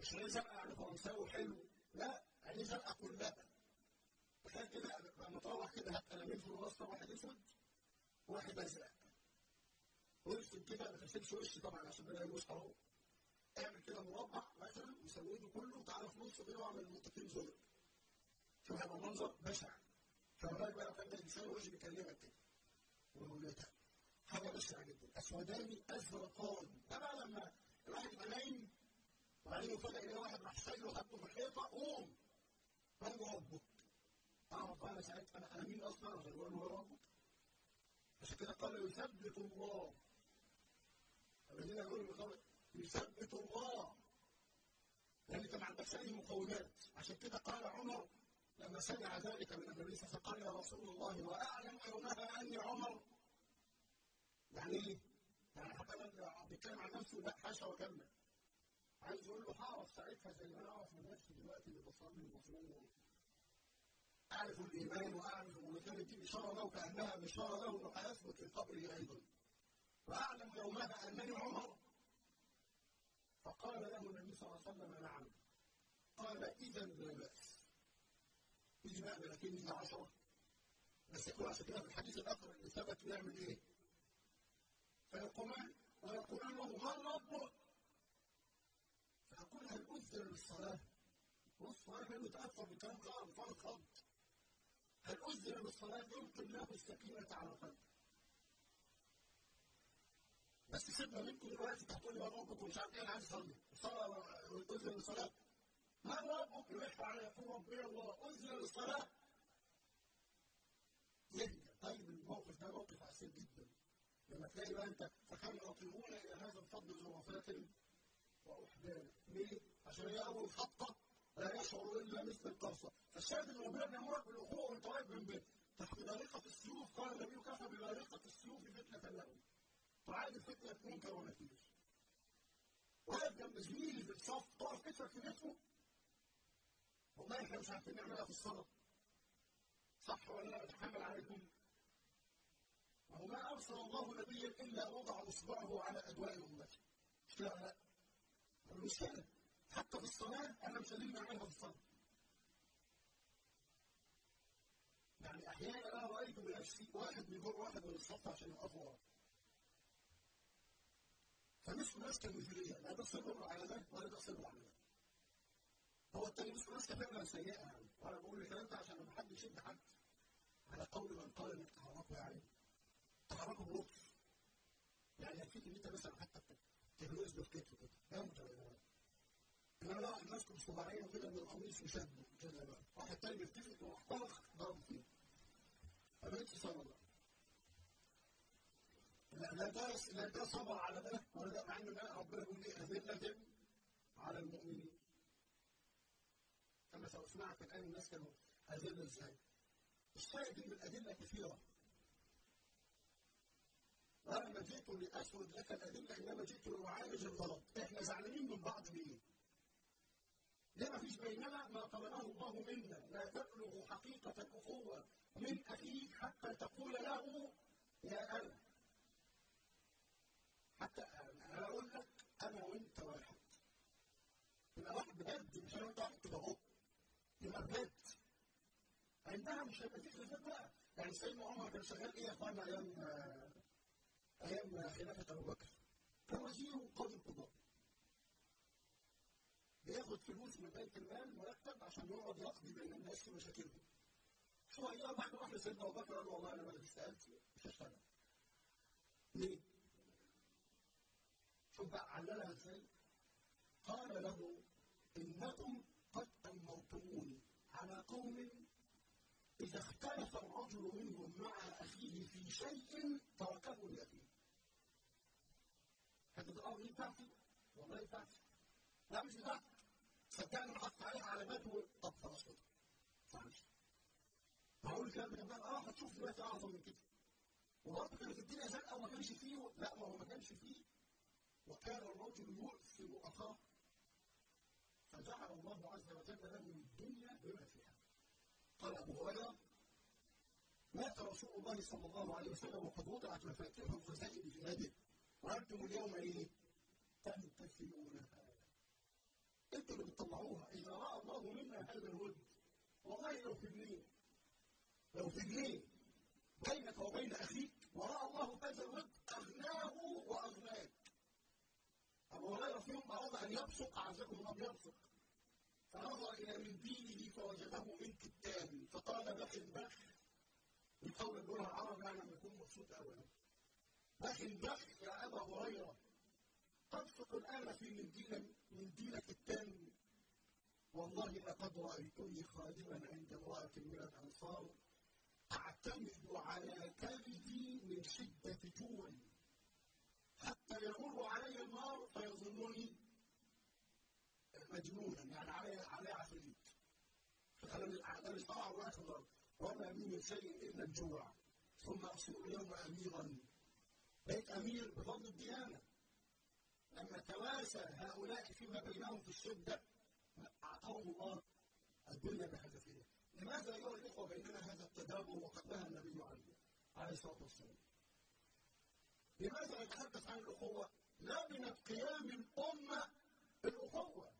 مش عايز ابقى يعني فرنساوي حلو؟ لا عايز ابقى كلها تخيل كده لما اطلع كده في الوسط واحد أسود وواحد أزرق. وارسم كده ما ترسمش وشي طبعا عشان ده مش حرام اعمل كده مربع مثلا وسوده كله وتعالى في نصه كده واعمل المنطقتين زرق شوف هيبقى منظر بشع. بقى انسان وجه بيكلمك كده ورؤيتها حاجة بشعه جدا اسودان أزرقان. ده بقى لما الواحد يبقى نايم وبعدين يفاجئ ان واحد راح شايله حطه في الحيطة قوم. من ربك؟ اعرف أنا ساعتها أنا أنا مين أصلا؟ غير هو ربك. عشان كده قال يثبت الله. الذين بالقول يثبت الله. لأن أنت ما عندكش أي مقومات عشان كده قال عمر لما سمع ذلك من النبي صلى الله عليه وسلم قال يا رسول الله وأعلم يومها أني عمر. يعني إيه؟ يعني حتى لما بيتكلم عن نفسه لا حاشا وكمل. عايز يقول له هعرف ساعتها زي ما أنا أعرف من نفسي دلوقتي اللي بصلي وبصوم أعرف الإيمان وأعرف وكانت دي إشارة له كأنها بشاره له انه هيثبت في قبره أيضا. وأعلم يومها أنني عمر. فقال له النبي صلى الله عليه وسلم نعم. قال اذا لا باس يجي بقى لكن يجي 10 بس يكون عشان كده في الحديث الأخر اللي ثبت يعمل إيه؟ فيقومان ويقولون له من ربك؟ فيقول هل أذن للصلاة؟ بص وأنا متاثر بالكلام ده فرق خط هل أذن للصلاة؟ يلقي الله السكينه على قلبه بس سيبنا منكم دلوقتي تحطوا لي ربكم ومش عارف إيه؟ أنا عايز أصلي. الصلاه أذن للصلاة. ما ربك يرفع على يقول ربي الله؟ اذن للصلاه يهدى طيب الموقف ده موقف عسير جدا. لما تلاقي بقى انت فكانوا يطلبون إلى هذا الفضل زرافات وأحداث. ليه؟ عشان هي أول خطة لا يشعر إلا مثل القرصه فالشاهد ان ربنا بيامرك بالاخوه وانت واقف جنبه تحت بارقه السيوف قال النبي كفى ببارقه السيوف فتنه لهم تعادل فتنه منكر ونكير. واقف جنب زميلي في الصف تقف كتفك في كتفه والله إحنا مش عارفين نعملها في الصلاه صح ولا لا بتحمل عليكم ما هو ما أرسل الله نبيا إلا وضع أصبعه على أدواء امته مش لا؟ مش كده؟ حتى في الصلاة أنا مش قادرين نعملها في الصلاة. يعني أحيانا أنا رأيت بنفسي واحد بيجر واحد من الصف عشان يقفوا ورا فمسكوا ماسكه المثيريه لا ده صبر على ده ولا ده صبر على ده. هو التاني مسكوا ماسكه فعلا سيئة. يعني وأنا بقول الكلام ده عشان ما حد يشد حد على قول من قال إنك تحركوا يعني. تحركوا بلطف. يعني يكفيك إن أنت مثلا حتى تهلوز بالكتف كده فهمت إنما لو واحد ماسكه بصباعين كده من القميص وشده كده بقى. واحد تاني بيلتفت وراح طلق ضرب فيه. فبقيت تصور بقى. لا ده لا ده صبر على ده ولا ده مع إن ده ربنا بيقول لي أذلة على المؤمنين. كما سمعت الآن الناس كانوا اذله إزاي الشاهد ان الأدلة كثيرة. وأنا جئت لاسرد لك الأدلة إنما جئت لأعالج الغلط. إحنا زعلانين من بعض ليه؟ ما فيش بيننا ما طلبه الله منا. لا تبلغ حقيقة الأخوة من أخيك حتى تقول له يا أنا حتى أنا أقول لك أنا وأنت واحد. يبقى واحد بجد مش كده اهو يبقى عندها مش هيبقى في خلافات بقى يعني سيدنا عمر كان شغال إيه يا اخوانا أيام أيام خلافة أبو بكر؟ كان وزير وقاضي القضاء. بياخد فلوس من بيت المال مرتب عشان يقعد يقضي بين الناس في مشاكلهم شوية بعد واحد سيدنا أبو بكر قال له والله أنا ما استقلت مش هشتغل. ليه؟ شوف بقى عللها إزاي؟ قال له إنكم قوم إذا اختلف الرجل منهم مع أخيه في شيء تركه لأخيه. هذا الأمر ينفعتي؟ والله ينفعتي. لا مش بتاعتك. صدقني حط عليها علامات طب خلاص كده. معلش. هقول الكلام ده آه هتشوف دلوقتي أعظم من كده. وبرضه كانت الدنيا زنقة وما كانش فيه لا ما هو ما كانش فيه. وكان الرجل يؤثر أخاه فجعل الله عز وجل له الدنيا بما. قال أبو هريرة مات رسول الله صلى الله عليه وسلم وقد وضعت مفاتيح الخزائن في يده وأنتم اليوم إيه؟ تنتفلونها أنتم اللي بتطلعوها. إذا رأى الله منا هذا الود والله لو في جنيه لو في جنيه بينك وبين أخيك ورأى الله هذا الود أغناه وأغناك. أبو هريرة فيهم أراد أن يبصق أعزكم الله بيبصق فنظر إلى من دينه فوجده من كتاب فقال بخ بخ بالقول اللي بيقولها العرب يعني لما يكون مبسوط قوي بخ بخ يا أبا هريرة. تبصق الآن في من دين من دينك التام والله لقد رأيتني خادما عند امرأة من الأنصار. أعتمد على كبدي من شدة جوعي حتى يمر علي النار فيظنني مجنونا يعني علي علي عفريت. أنا مش طبعا واخد وما بي من شيء الا الجوع ثم اصير اليوم أميرا. بقيت أمير بفضل الديانة. لما تواسى هؤلاء فيما بينهم في الشدة أعطاهم الله الدنيا بهدفها لماذا ايها الاخوه بيننا هذا التدابر وقد نهى النبي عنه عليه الصلاة والسلام؟ لماذا نتحدث عن الأخوة؟ لبنه قيام الأمة بالأخوة.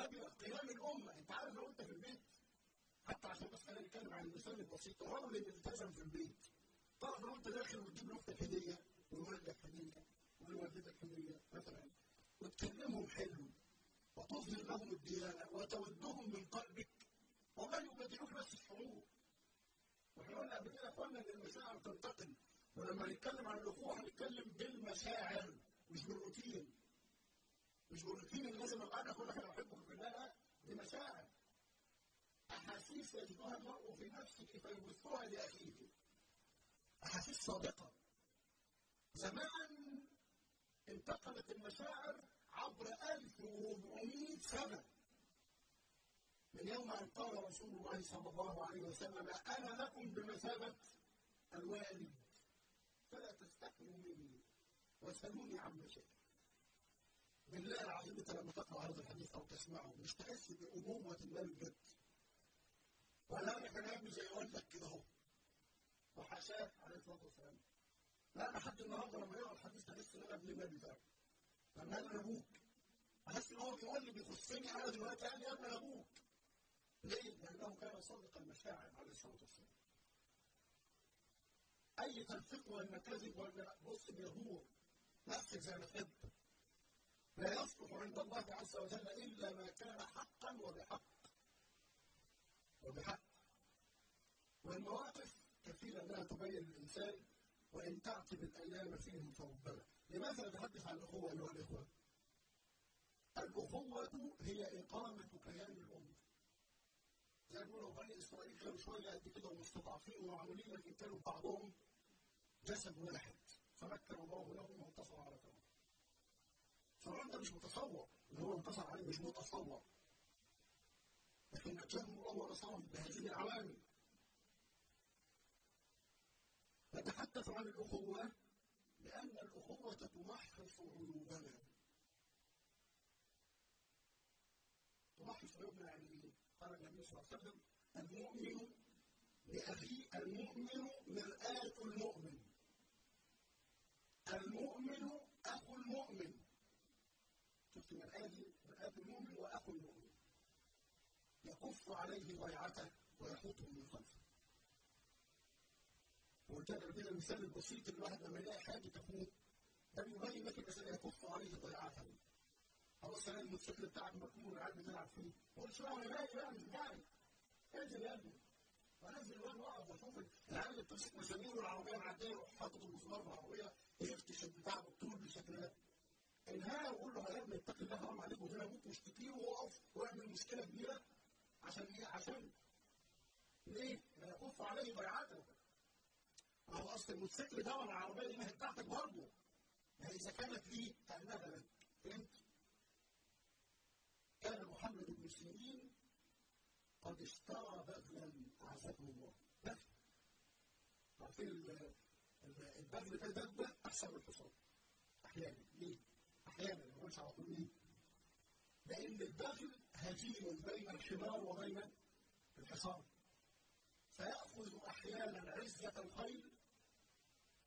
لبنه قيام الأمة. انت عارف لو انت في البيت حتى عشان بس خلينا نتكلم عن المثال البسيط الرجل اللي التزم في البيت تعرف لو انت داخل وتجيب لاختك هدية ولوالدك هدية ولوالدتك هدية مثلا وتكلمهم حلو وتظهر لهم الديانة وتودهم من قلبك والله يبدلوك بس الشعور وإحنا قلنا قبل كده قلنا إن المشاعر تنتقل. ولما نتكلم عن الأخوة هنتكلم بالمشاعر مش بالروتين. مش اللي لازم ابقى أقول لك أنا بحبك في لا دي مشاعر. أحاسيس يجدها المرء في نفسه فيبثها لأخيه. أحاسيس صادقة. زمان انتقلت المشاعر عبر 1400 سنة. من يوم أن قال رسول الله صلى الله عليه وسلم أنا لكم بمثابة الوالد. فلا تستحيوا مني واسألوني عما شئت. بالله العظيم انت لما تقرأ هذا الحديث أو تسمعه. مش تحس بأبوة الله بجد. ولا إحنا نعمل زي والدك كده أهو. عشاء عليه الصلاة والسلام. لا لحد النهارده لما يقرأ الحديث تحس إن أنا ابن النبي فعلا لما أنا أبوك. أحس إن هو بيقول لي بيخصني أنا دلوقتي قال لي يا أبوك. ليه؟ لأنه كان صادق المشاعر عليه الصلاة والسلام. أي تلفيق ولا كذب ولا بص بيدور نفسك زي ما تحب. لا يصلح عند الله عز وجل إلا ما كان حقا وبحق. وبحق. والمواقف كثيرا لا تبين الانسان وإن تعتب الأيام فيهم فربنا لماذا نتحدث عن الأخوة أيها الإخوة؟ الأخوة هي إقامة كيان الأمة. زي ما بني إسرائيل كانوا شوية قد كده ومستضعفين ومعمولين لكن كانوا بعضهم جسد واحد. فمكن الله لهم وانتصر على فرعون. فرعون ده مش متصور اللي هو انتصر عليه مش متصور. لكن نجاهم الله ونصرهم بهذه العوامل. نتحدث عن الأخوة لأن الأخوة تمحص عيوبنا. تمحص عيوبنا يعني؟ قال النبي صلى الله عليه وسلم المؤمن لأخيه المؤمن مرآة المؤمن المؤمن شفت مرآة مرآة المؤمن وأخو المؤمن يكف عليه ضيعته ويحوطه من خلفه. وكان كده المثال البسيط الواحد لما يلاقي حاجة تفوت ده بيبين لك المثال يكف عليه ضيعته؟ أو مثلا الموتوسيكل بتاعك مركون قاعد بتلعب فيه. قول شوية أنا بقى مش بتاعي انزل يا ابني. وانزل الواد واقف واشوف العيال اللي بتمسك مسامير والعربية معدية يروح حاطط المسمار في العربيه يفتش البتاع بالطول بالشكل ده انهار وقول له يا ابني اتق الله حرام عليك وده أبوك واشتكيه ووقف وأعمل مشكلة كبيرة عشان إيه؟ عشان ليه؟ يكف عليه ضيعته ما هو أصل الموتوسيكل ده ولا العربية دي ما هي بتاعتك برضه ما إذا كانت لي كانها لك فهمت؟ كان محمد بن سيرين قد اشترى بغلا اعزكم الله بغل عارفين البغل ده دبه أحسن من الحصان أحيانا ليه؟ أحيانا ما بقولش على طول ليه؟ لأن البغل هزيم بين الحمار وبين الحصان فيأخذ أحيانا عزة الخيل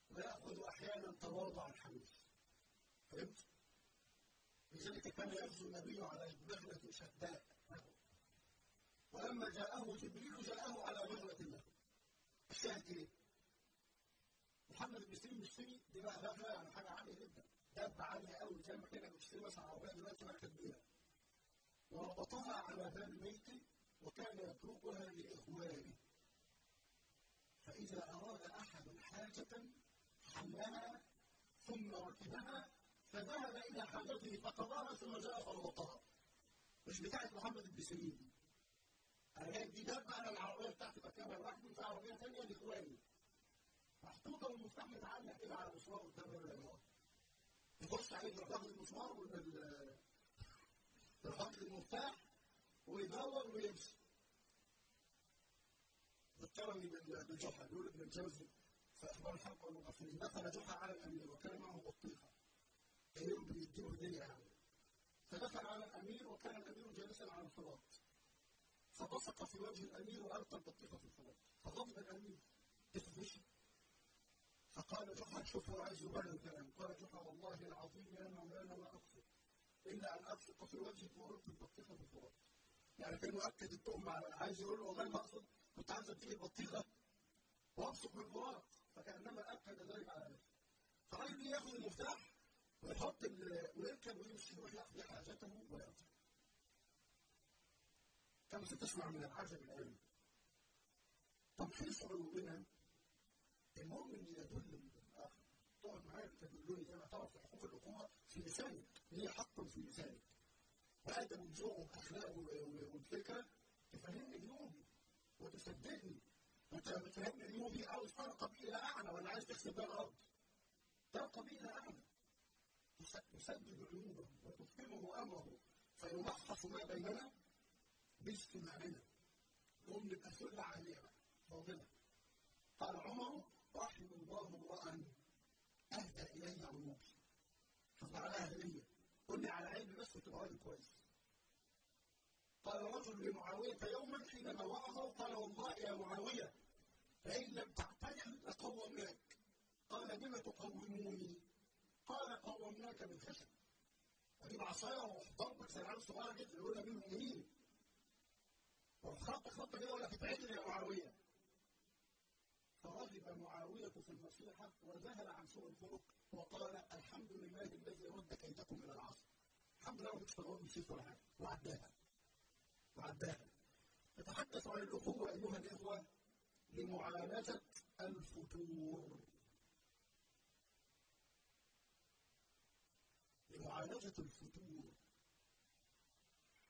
ويأخذ أحيانا تواضع الحمير فهمت؟ لذلك كان يغزو النبي على بغلة شداء ولما جاءه جبريل جاءه على بغلة له الشاهد إيه؟ محمد بن سيرين مشتري دي بقى بغلة يعني حاجة عالية جدا دابة عالية قوي زي ما كنا بنشتري مثلا عربية دلوقتي مركب بيها. وربطها على باب بيته وكان يتركها لإخوانه فإذا أراد أحد حاجة حملها ثم ركبها فذهب إلى حاجته فقضاها ثم جاء فربطها. مش بتاعت محمد بن سيرين. أنا دي دابة أنا العربية بتاعتي بركبها لوحدي في عربية ثانية لإخواني. محطوطة والمفتاح متعلق كده على مسمار قدام الرجال يخش عليه برفض المسمار برفض المفتاح ويدور ويمشي. ذكرني بالجحا يقول ابن الجوزي في أخبار الحق والمغفلين دخل جحا على الأمير وكان معه بطيخه امير بيديله هديه يعني فدخل على الأمير وكان الأمير جالسا على الفراط فبصق في وجه الأمير وألقى البطيخة في الفراط فغضب الأمير. تفضش فقال جحا شوف عايز يبرر الكلام. قال جحا والله العظيم يا مولانا ما أقصد. الا أن ابصق في وجهك والقي البطيخة في الفراط يعني كان مؤكد التهمة عايز يقول له والله ما أقصد كنت عايز اديك البطيخه وابصق بالفرات فكأنما أكد ذلك على نفسه. فقال لي يأخذ المفتاح ويحط ويركب ويمشي يروح يقضي حاجته ويرجع كما ستسمع من العجب الان تمحيص عيوبنا المؤمن يدل الآخر تقعد معايا تدلني كما تعرف في حقوق الاخوه في لسانك ليه حق في لسانك وادب الذوق والاخلاق والفكرة تفهمني جنوبي وتصدقني. أنت بتفهمني جنوبي عاوز ترقى بيه إلى أعلى ولا عايز تكسب بيه الأرض ترقى بيه إلى اعلى تسدد عيوبه وتفهمه أمره فيمحص ما بيننا باجتماعنا نقوم نبقى سله عاليه فاضلة. قال عمر رحم الله امرأ أهدى إلي عنقي فجعلها هدية قل لي على عيني بس وتبقى كويس. قال رجل لمعاوية يوما حينما وعظه قال والله يا معاوية فإن لم تعتدل لقومناك قال بما تقوموني؟ قال قومناك بالخشب. أجيب عصاية وأروح ضربك زي العيال جدا يقول لها مين مؤمنين وأروح كده ولا لك يا معاوية. فرغب معاوية في النصيحه وذهل عن سوء الخلق وقال الحمد لله الذي رد كيدكم إلى العصر. الحمد لله كنتش تغيروا السيف ولا حاجة وعداها وعداها نتحدث عن الأخوة أيها الإخوة لمعالجه الفتور. لمعالجه الفتور.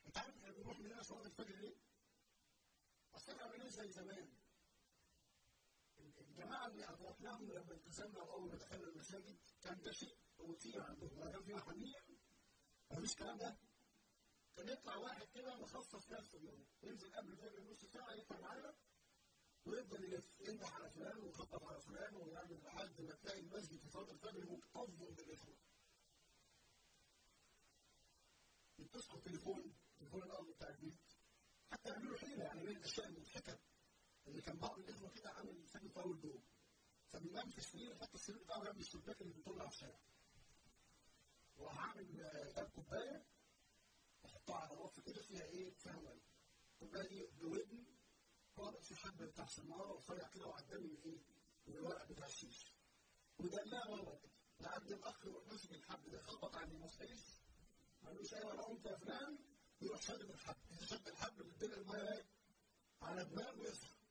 أنت عارف إحنا بنروح من هنا صلاه الفجر ليه؟ أصل إحنا زي زمان. الجماعه اللي ادركناهم لما التزمنا وأول ما دخلنا المساجد كان ده شيء روتين عندهم ما كان فيها حنيه مفيش الكلام ده. كان يطلع واحد كده مخصص نفسه اليوم ينزل قبل الفجر نص ساعة يطلع معانا ويفضل ينجح على فلان ويخطط على فلان ويعمل لحد ما تلاقي المسجد في صلاه الفجر مكتظم بالاخوه. يتصلوا تليفون تليفون الأرض بتاع البيت. حتى يعملوا حيلة يعني من الاشياء المضحكه اللي كان بعض الاخوه كده عامل ساكن في أول دور فبينام في السرير يحط السرير بتاعه جنب الشباك اللي بيطل على الشارع. وهعمل جاب كوباية أحطها على رف كده فيها إيه؟ فيها مية. الكوباية دي بودن خالص في حبه بتاع سمارة رفيع كده وعداني من إيه؟ من الورق بتاع الشيش. ودلها مره كده لحد الاخ يروح ماسك الحب ده خبط على ما قالوش أيوه أنا قمت يا فلان يروح شادد الحب شد الحب بتدل المية على دماغه ويصحى.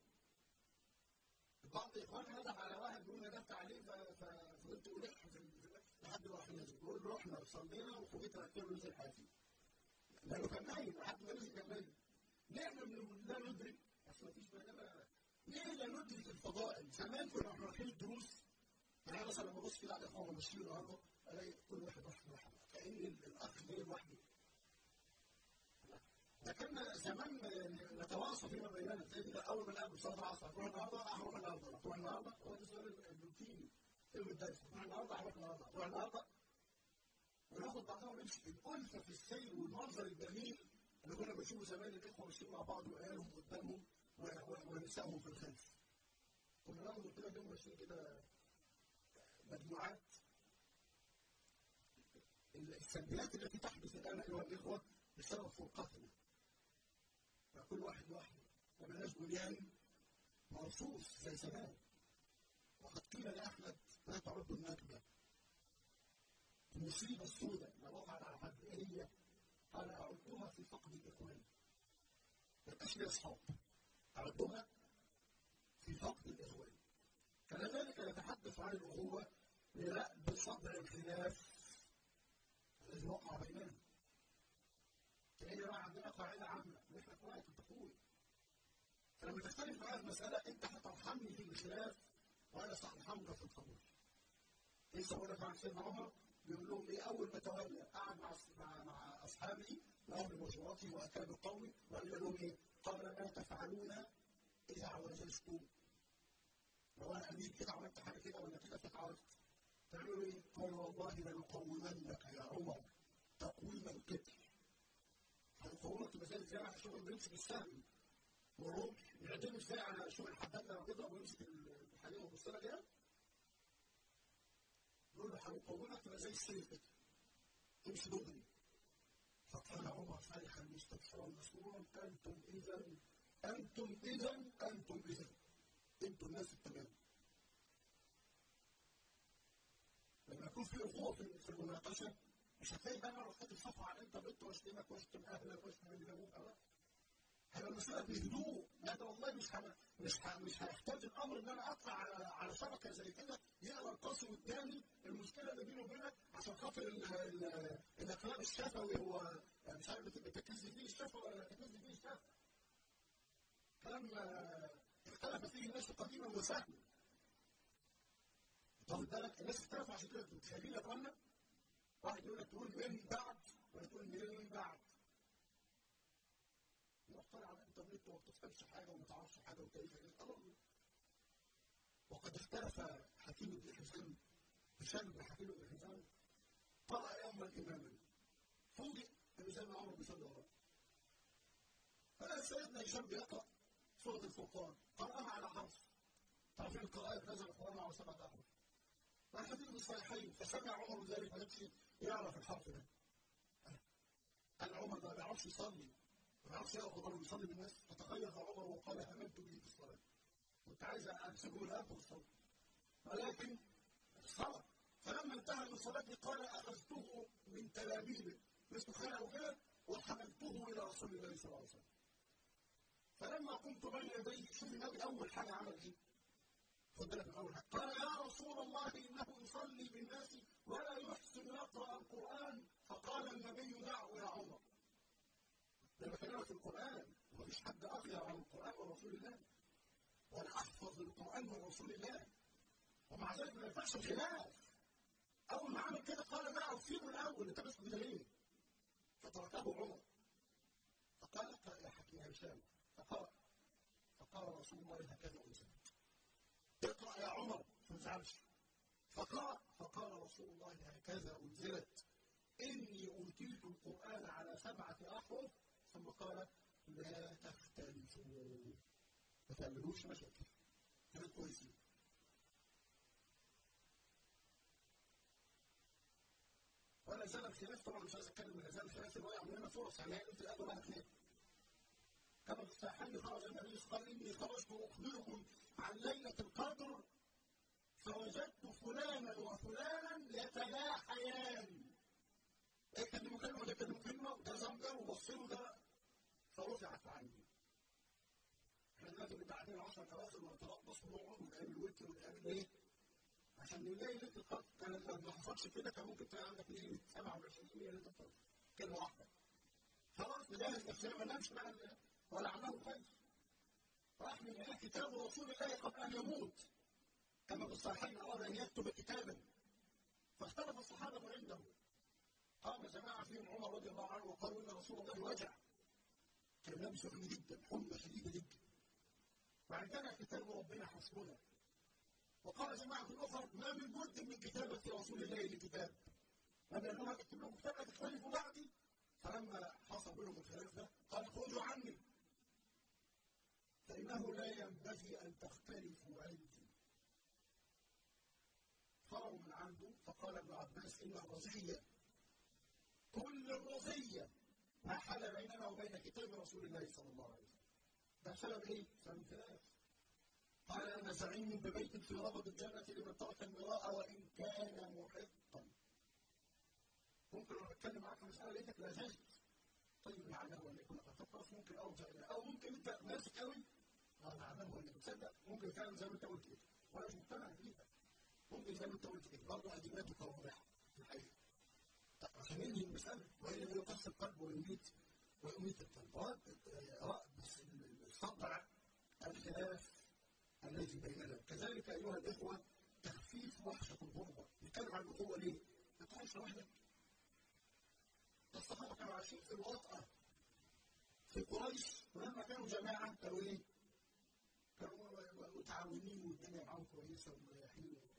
بعض اخواننا نزح على واحد بيقول أنا دفع عليه ففضلت الح لحد ما بيقول له رحنا صلينا وخدت ركبه نزل حافي لأنه كان نايم لحد ما نزل كان نايم إحنا لا ندرك أصل مفيش بني ليه لا ندرك الفضائل زمان كنا إحنا رايحين الدروس. يعني مثلا لما ابص كده على الاخوان ماشيين النهارده ألاقي كل واحد راح لوحده كأن الأخ جاي لوحده. كان زمان نتواصل فيما بيننا. كده أول ما نقابل صلاه العصر هتروح النهارده هروح النهارده هتروح النهارده هو ده السؤال الروتيني فيلم الدرس هتروح النهارده هروح النهارده. هتروح النهارده وناخد بعضنا ونمشي. الألفة في السير والمنظر الجميل اللي كنا بنشوفه زمان الإخوة ماشيين مع بعض وعيالهم قدامهم ونسائهم في الخلف. كنا ناخد كده اليوم ماشيين كده مجموعات. السلبيات التي تحدث الآن أيها الإخوة بسبب فرقتنا. كل واحد لوحده ما بنيان مرصوص زي زمان. وقد قيل لأحمد لا تعد النكبة المصيبة السوداء ما وقعت على حد هي أنا أعدها في فقد الإخوان. ما يبقاش لي أصحاب. أعدها في فقد الإخوان. كذلك نتحدث عن الأخوة لرأب صدع الخلاف الذي وقع بيننا. تلاقي بقى عندنا قاعدة عامة إن إحنا قواعد التقوي. فلما تختلف معايا المسألة أنت هترحمني في الخلاف وأنا سأرحمك في القبول. لسه بقول لك عن سيدنا عمر بيقول لهم إيه أول ما تولى قعد مع مع, اصحابه واهل مشورته واكابر قومه وقال لهم إيه؟ قال ما تفعلون إذا عوزتكم لو أنا امير كده عملت حاجة كده ولا كده فتعرفت تعملوا إيه؟ قال والله لنقومنك يا عمر تقويم الكتف هنقومك مسألة زي واحد شغل بيمسك السهم والرمح إزاي على شغل الحداد لما بيضرب ويمسك الحديد والبصيره كده يقول له هنقومك تبقى زي السيف كده. تمشي دغري فقال عمر فرحا مستبشرا مسرورا أنتم اذا أنتم اذا أنتم اذا أنتم الناس التمام. لما يكون في اخوه في المناقشة مش هتلاقي بقى أنا رحت الصفحه على الإنترنت واشتمك واشتم أهلك واشتم اللي جابوك هيبقى المسألة بهدوء لا ده والله مش ه... مش ه... مش هيحتاج الأمر إن أنا أطلع على على شبكة زي كده يقرا القاسم الثاني المشكلة اللي بينه وبينك عشان خاطر الإقلاب الشفوي هو مش عارف بتكز فيه الشفوي ولا بتكز فيه الشفوي. كلام اختلف فيه الناس قديما وسهلا. طب بالك الناس اختلفوا عشان كده متخيلين يا؟ واحد يقول لك تقول من بعد ولا تقول من بعد. مطلع على الإنترنت وما بتفهمش حاجة وما تعرفش حاجة وتاريخ وقد اختلف حكيم بن حزام هشام بن حكيم بن حزام. قرأ يوما إماما فوجئ أن سيدنا عمر بيصلي وراه فقال سيدنا هشام بيقرأ سورة الفرقان. قرأها على حرف. طرفين القراءات نزل القرآن على سبعة أحرف. والحديث الصحيحين فسمع عمر ذلك ونفسه يعرف الحرف ده. قال عمر ما بيعرفش يصلي. يقف قدام يصلي بالناس. فتغير عمر وقال هممت به في الصلاة. كنت عايز امسكه الاب الصلاة. ولكن الصلاة فلما انتهى من صلاته قال أخذته من تلاميذه. مثل خلقه كده وحملته إلى رسول الله صلى الله عليه وسلم. فلما قمت بين يديه شوف النبي أول حاجة عمل إيه؟ خد بالك من أول حاجة. قال يا رسول الله إنه يصلي بالناس ولا يحسن يقرأ القرآن. فقال النبي دعه يا عمر. ده بكلمك في القرآن ومفيش حد اغير عن القرآن ورسول الله. ولا أحفظ القرآن من رسول الله. ومع ذلك ما ينفعش الخلاف. أول ما عمل كده قال دعه سيبه الأول. أنت بس كده ليه؟ فتركه عمر. فقال اقرا يا حكيم هشام فقرأ فقال رسول الله هكذا أنزلت اقرأ يا عمر ما تزعلش. فقرأ فقال رسول الله هكذا أنزلت إني أوتيت القرآن على سبعة أحرف. ثم قال لا تختلفوا. ما تعملوش مشاكل كانوا كويسين ولا زال الخلاف طبعا مش عايز أتكلم ولا زال الخلاف الواقع عندنا فرص على هيئه الاب ولا خلاف كما في الصحيحين خرج النبي قال اني خرجت أخبركم عن ليلة القدر فوجدت فلانا وفلانا يتلاحيان. يكتبوا كلمه وده يكتبوا كلمه وده زمجر وبصروا ده فرفعت عني إحنا دلوقتي بعدين 10 كواكب ونتربص ونقعد ونقابل وتر ونقابل إيه؟ عشان نلاقي ليله القدر كانت لو ما حصلش كده كان ممكن تلاقي عندك ليله 27 ليله القدر كلمة واحدة. خلاص نجهز نفسنا ما ننامش بقى ولعله خير راح من إلى كتاب رسول الله قبل أن يموت. كما في الصحيحين أراد أن يكتب كتابا. فاختلف الصحابة عنده. قام جماعة فيهم عمر رضي الله عنه وقالوا إن رسول الله وجع. لابس حمى جدا حمى شديدة جدا. وعندنا كتاب ربنا حسبنا. وقال جماعة أخرى ما من بد من كتابة رسول الله لكتاب. أنا لما أكتب لهم كتاب تختلفوا بعدي فلما حصل بينهم الخلاف ده قال خذوا عني. فإنه لا ينبغي أن تختلفوا عندي. فروا من عنده فقال ابن عباس إن الرزية كل الرزية ما حل بيننا وبين كتاب رسول الله صلى الله عليه وسلم. ده سبب إيه؟ سبب خلاف قال أنا زعيم ببيت في ربض الجنة لمن ترك المراء وإن كان محقا ممكن لو أتكلم معاك مسألة لقيتك لا زلت طيب لعله أن يكون تقرص ممكن ارجع إلى أو ممكن أنت ماسك قوي آه لعله أن تصدق. ممكن فعلا زي ما أنت قلت كده. وأنا مش مقتنع بيها. ممكن زي ما أنت قلت كده. برضه أدلتك الحقيقة طب عشان ينهي المساله والا لا يقص القلب ويميت ويميت القلب بس الصدع الخلاف الذي بيننا كذلك أيها الإخوة تخفيف وحشة الغربة نتكلم عن الأخوة ليه؟ ما تعيش لوحدك الصحابة كانوا عايشين في الوطأة في قريش ولما كانوا جماعة كانوا إيه؟ كانوا متعاونين والدنيا معاهم كويسة ومريحين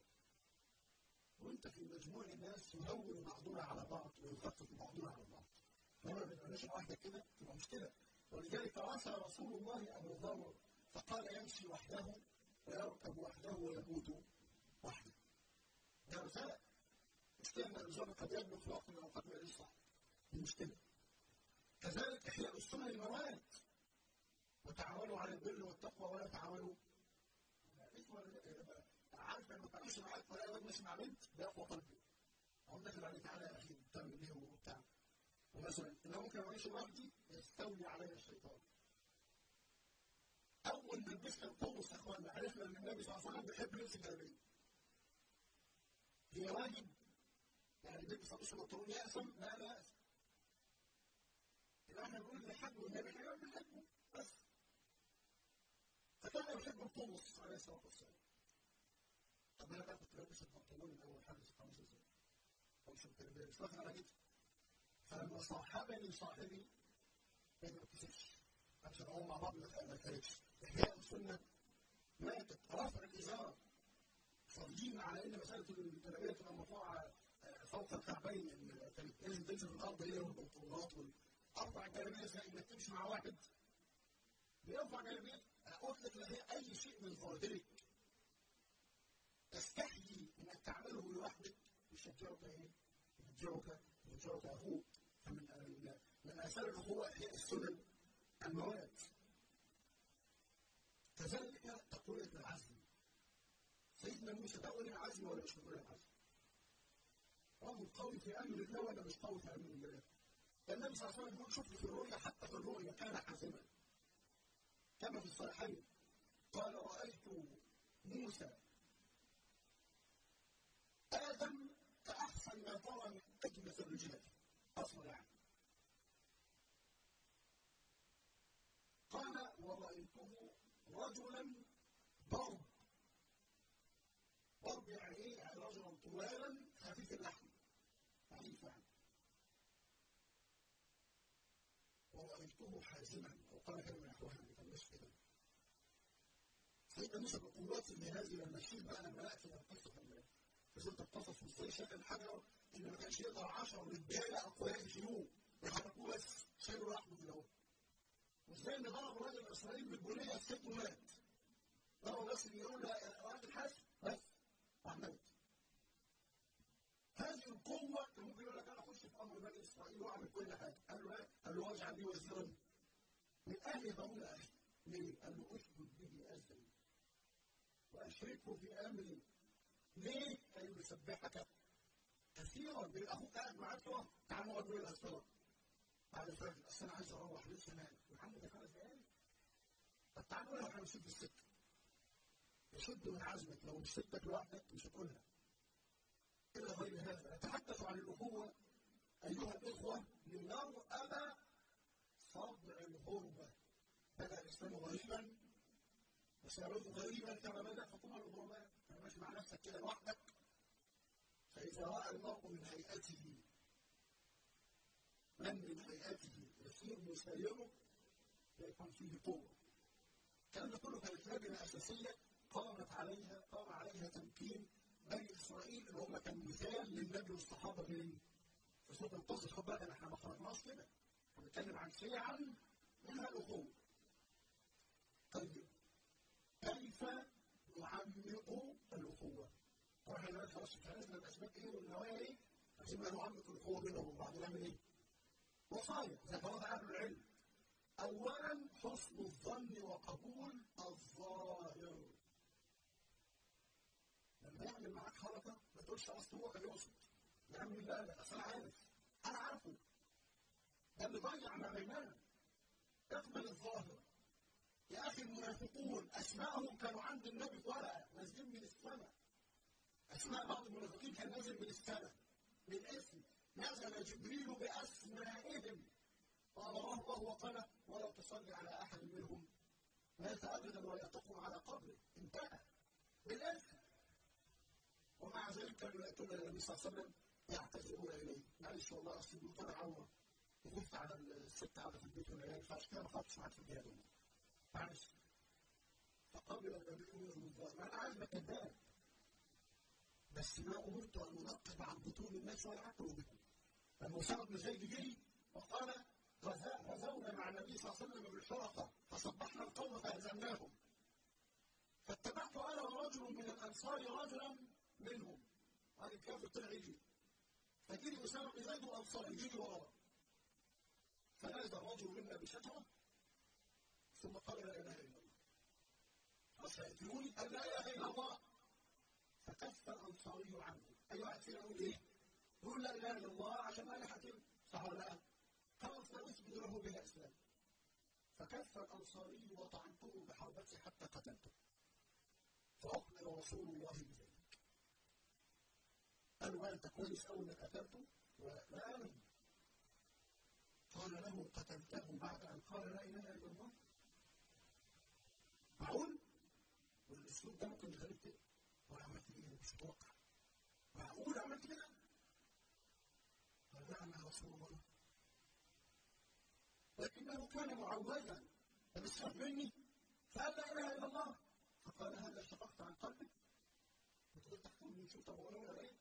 وانت في مجموع الناس يهون بعضنا على بعض ويخفف بعضنا على بعض. لما بنبقاش لوحدك كده تبقى مشكلة. ولذلك راسى رسول الله أبو ذر فقال يمشي وحده ويركب وحده ويموت وحده. ده رسالة. مشكلة إن الرجال قد يبلغ في وقت من الأوقات ما يصح المشكلة كذلك إحياء السنة المواد وتعاونوا على البر والتقوى ولا تعاونوا عارف لما تعيش معاك ولا واد ماشي مع بنت ده يقوى قلبي أقول داخل عليه تعالى يا أخي تعمل ليه وبتاع ومثلا لو ممكن أعيش لوحدي يستولي علي الشيطان أول ما لبسنا القدس يا إخوانا عرفنا إن النبي صلى الله عليه وسلم بيحب لبس الجلابية هي واجب يعني النبي صلى الله عليه وسلم يأسم لا لا يأسم يبقى إحنا بنقول بنحبه والنبي إحنا بنحبه بس فكان يحب القدس عليه الصلاه والسلام طب أنا لابس البنطلون مش واخد على كده فلما صاحبني صاحبي ما يتكسفش عشان هو مع بعض ما يخالفش احياء السنة ماتت رفع الازار فاضيين على إن مساله التربيه تبقى مرفوعه فوق الكعبين كانت لازم تنزل الأرض هي والبنطلونات ارفع جلابيه زي انك تمشي مع واحد بيرفع جلابيه اطلق لها أي شيء من ظاهرك تستحيي إنك تعمله لوحدك يشجعك إيه؟ يشجعك يشجعك أخوك فمن من آثار الأخوة هي السنن المواد كذلك ابن العزم سيدنا موسى ده العزم ولا مش أولي العزم؟ رجل قوي في أمر الله ولا مش قوي في أمر الله؟ النبي صلى الله عليه وسلم يقول شوف في الرؤيا حتى في الرؤيا كان حازما كما في الصحيحين قال رأيت موسى آدم كأحسن ما ترى من أجمل الرجال أصلا قال ورأيته رجلا ضرب. ضرب يعني؟ يعني رجلا طوالا خفيف اللحم. ضعيف يعني. ورأيته حازما. وقال كلمة نحوها ما كانش كده. سيدنا موسى اللي هذه المشير بقى لما نأتي نتصف في سورة القصص مستوى شكل الحجر إن ما كانش يقدر 10 رجالة أقوياء يشيلوه يحركوه بس شالوا لحمه كده اهو وازاي إن ضربوا راجل اسرائيل بالبنيه الست مات ضربوا بس اللي يقول راجل حاسب بس عملت هذه القوة كان ممكن يقول لك أنا أخش في أمر بني إسرائيل وأعمل كل حاجة. قال له إيه؟ قال له واجعل لي وزيرا من أهل هارون أخي ليه؟ قال له أشهد به أزري وأشركه في أمري. ليه؟ كي يسبحك كثيرا بيبقى أخوك قاعد معاك تقف تعال نقعد نقول الأسرار. بعد الفجر. أصل أنا عايز أروح لسه نايم يا عم ده خمس دقايق طب تعال نقول إحنا ماشيين في السكة يشد من عزمك. لو مش سكتك لوحدك مش هتقولها. إلى غير هذا؟ نتحدث عن الأخوة أيها الإخوة لنرأب صدع الغربة. بدأ الإسلام غريبا. وسيعود غريبا كما بدأ حكومة الغرباء. ماشي مع نفسك كده لوحدك فإذا رأى المرء من هيئته من من هيئته؟ يصير مسيره يكون فيه قوة. الكلام ده كله كانت لجنة أساسية قامت عليها قام عليها تمكين بني إسرائيل اللي هم كان مثال للنبي والصحابة من في سورة القصص. خد بالك إحنا ما خرجناش كده. بنتكلم عن شيعا منها الأخوة. طيب كيف نعمق الأخوة؟ عرفنا الأسباب إيه والنوايا إيه بقى نعمق الأخوة نعمل إيه؟ وصايا زي ما أهل العلم. أولا حسن الظن وقبول الظاهر. لما يعمل معاك حركة ما تقولش أصل هو كان يقصد يا عم مين لك أصل أنا عارف. أنا عارفه. ده اللي ضيع ما بيننا. اقبل الظاهر. يا أخي المنافقون أسمائهم كانوا عند النبي ورقة نازلين من السماء. أسماء بعض المنافقين كان نازل من السماء من اسم. نزل جبريل بأسمائهم. قال الله وهو قال ولا تصلي على أحد منهم مات أبدا ولا تقوم على قبره. انتهى. بالاسم ومع ذلك كانوا يأتون إلى النبي صلى الله عليه وسلم يعتذرون إليه. معلش والله أصل طلع عمره. وقفت على الست قاعدة في البيت ولا ينفعش كده ما خدتش معاك في الجهاد معلش فقبل النبي الظاهر أنا عارف كذاب. بس ما أمرت أن أنقب عن بطون الناس ولا عقلهم لما أسامة بن زيد جري وقال غزونا مع النبي صلى الله عليه وسلم بالحرقة فصبحنا القوم فهزمناهم فاتبعت أنا ورجل من الأنصار رجلا منهم. هذا الكافر طلع يجري فجري أسامة بن زيد وأنصار يجري وراه فنادى الرجل منا بشجرة ثم قال لا إله إلا الله فسيأتوني قال لا إله إلا الله فكف الأنصاري عنه أي واحد يقول إيه؟ يقول لا إله إلا الله عشان أنا حكيم صح ولا لا؟ خلاص لا أثبت له بها إسلام فكف الأنصاري وطعنته بحربته حتى قتلته فأقبل رسول الله بذلك قال له أنت كويس أول ما قتلته؟ لا آمن قال له قتلته بعد أن قال لا إله إلا الله معقول؟ والأسلوب ده ممكن يخليك كده وأنا عملت إيه مش متوقع معقول عملت كده؟ قال نعم يا رسول الله لكنه كان معودا فبسخف مني فقال لا إله إلا الله فقال هل شققت عن قلبي؟ بتقول تحكم من شو طب ولا إيه؟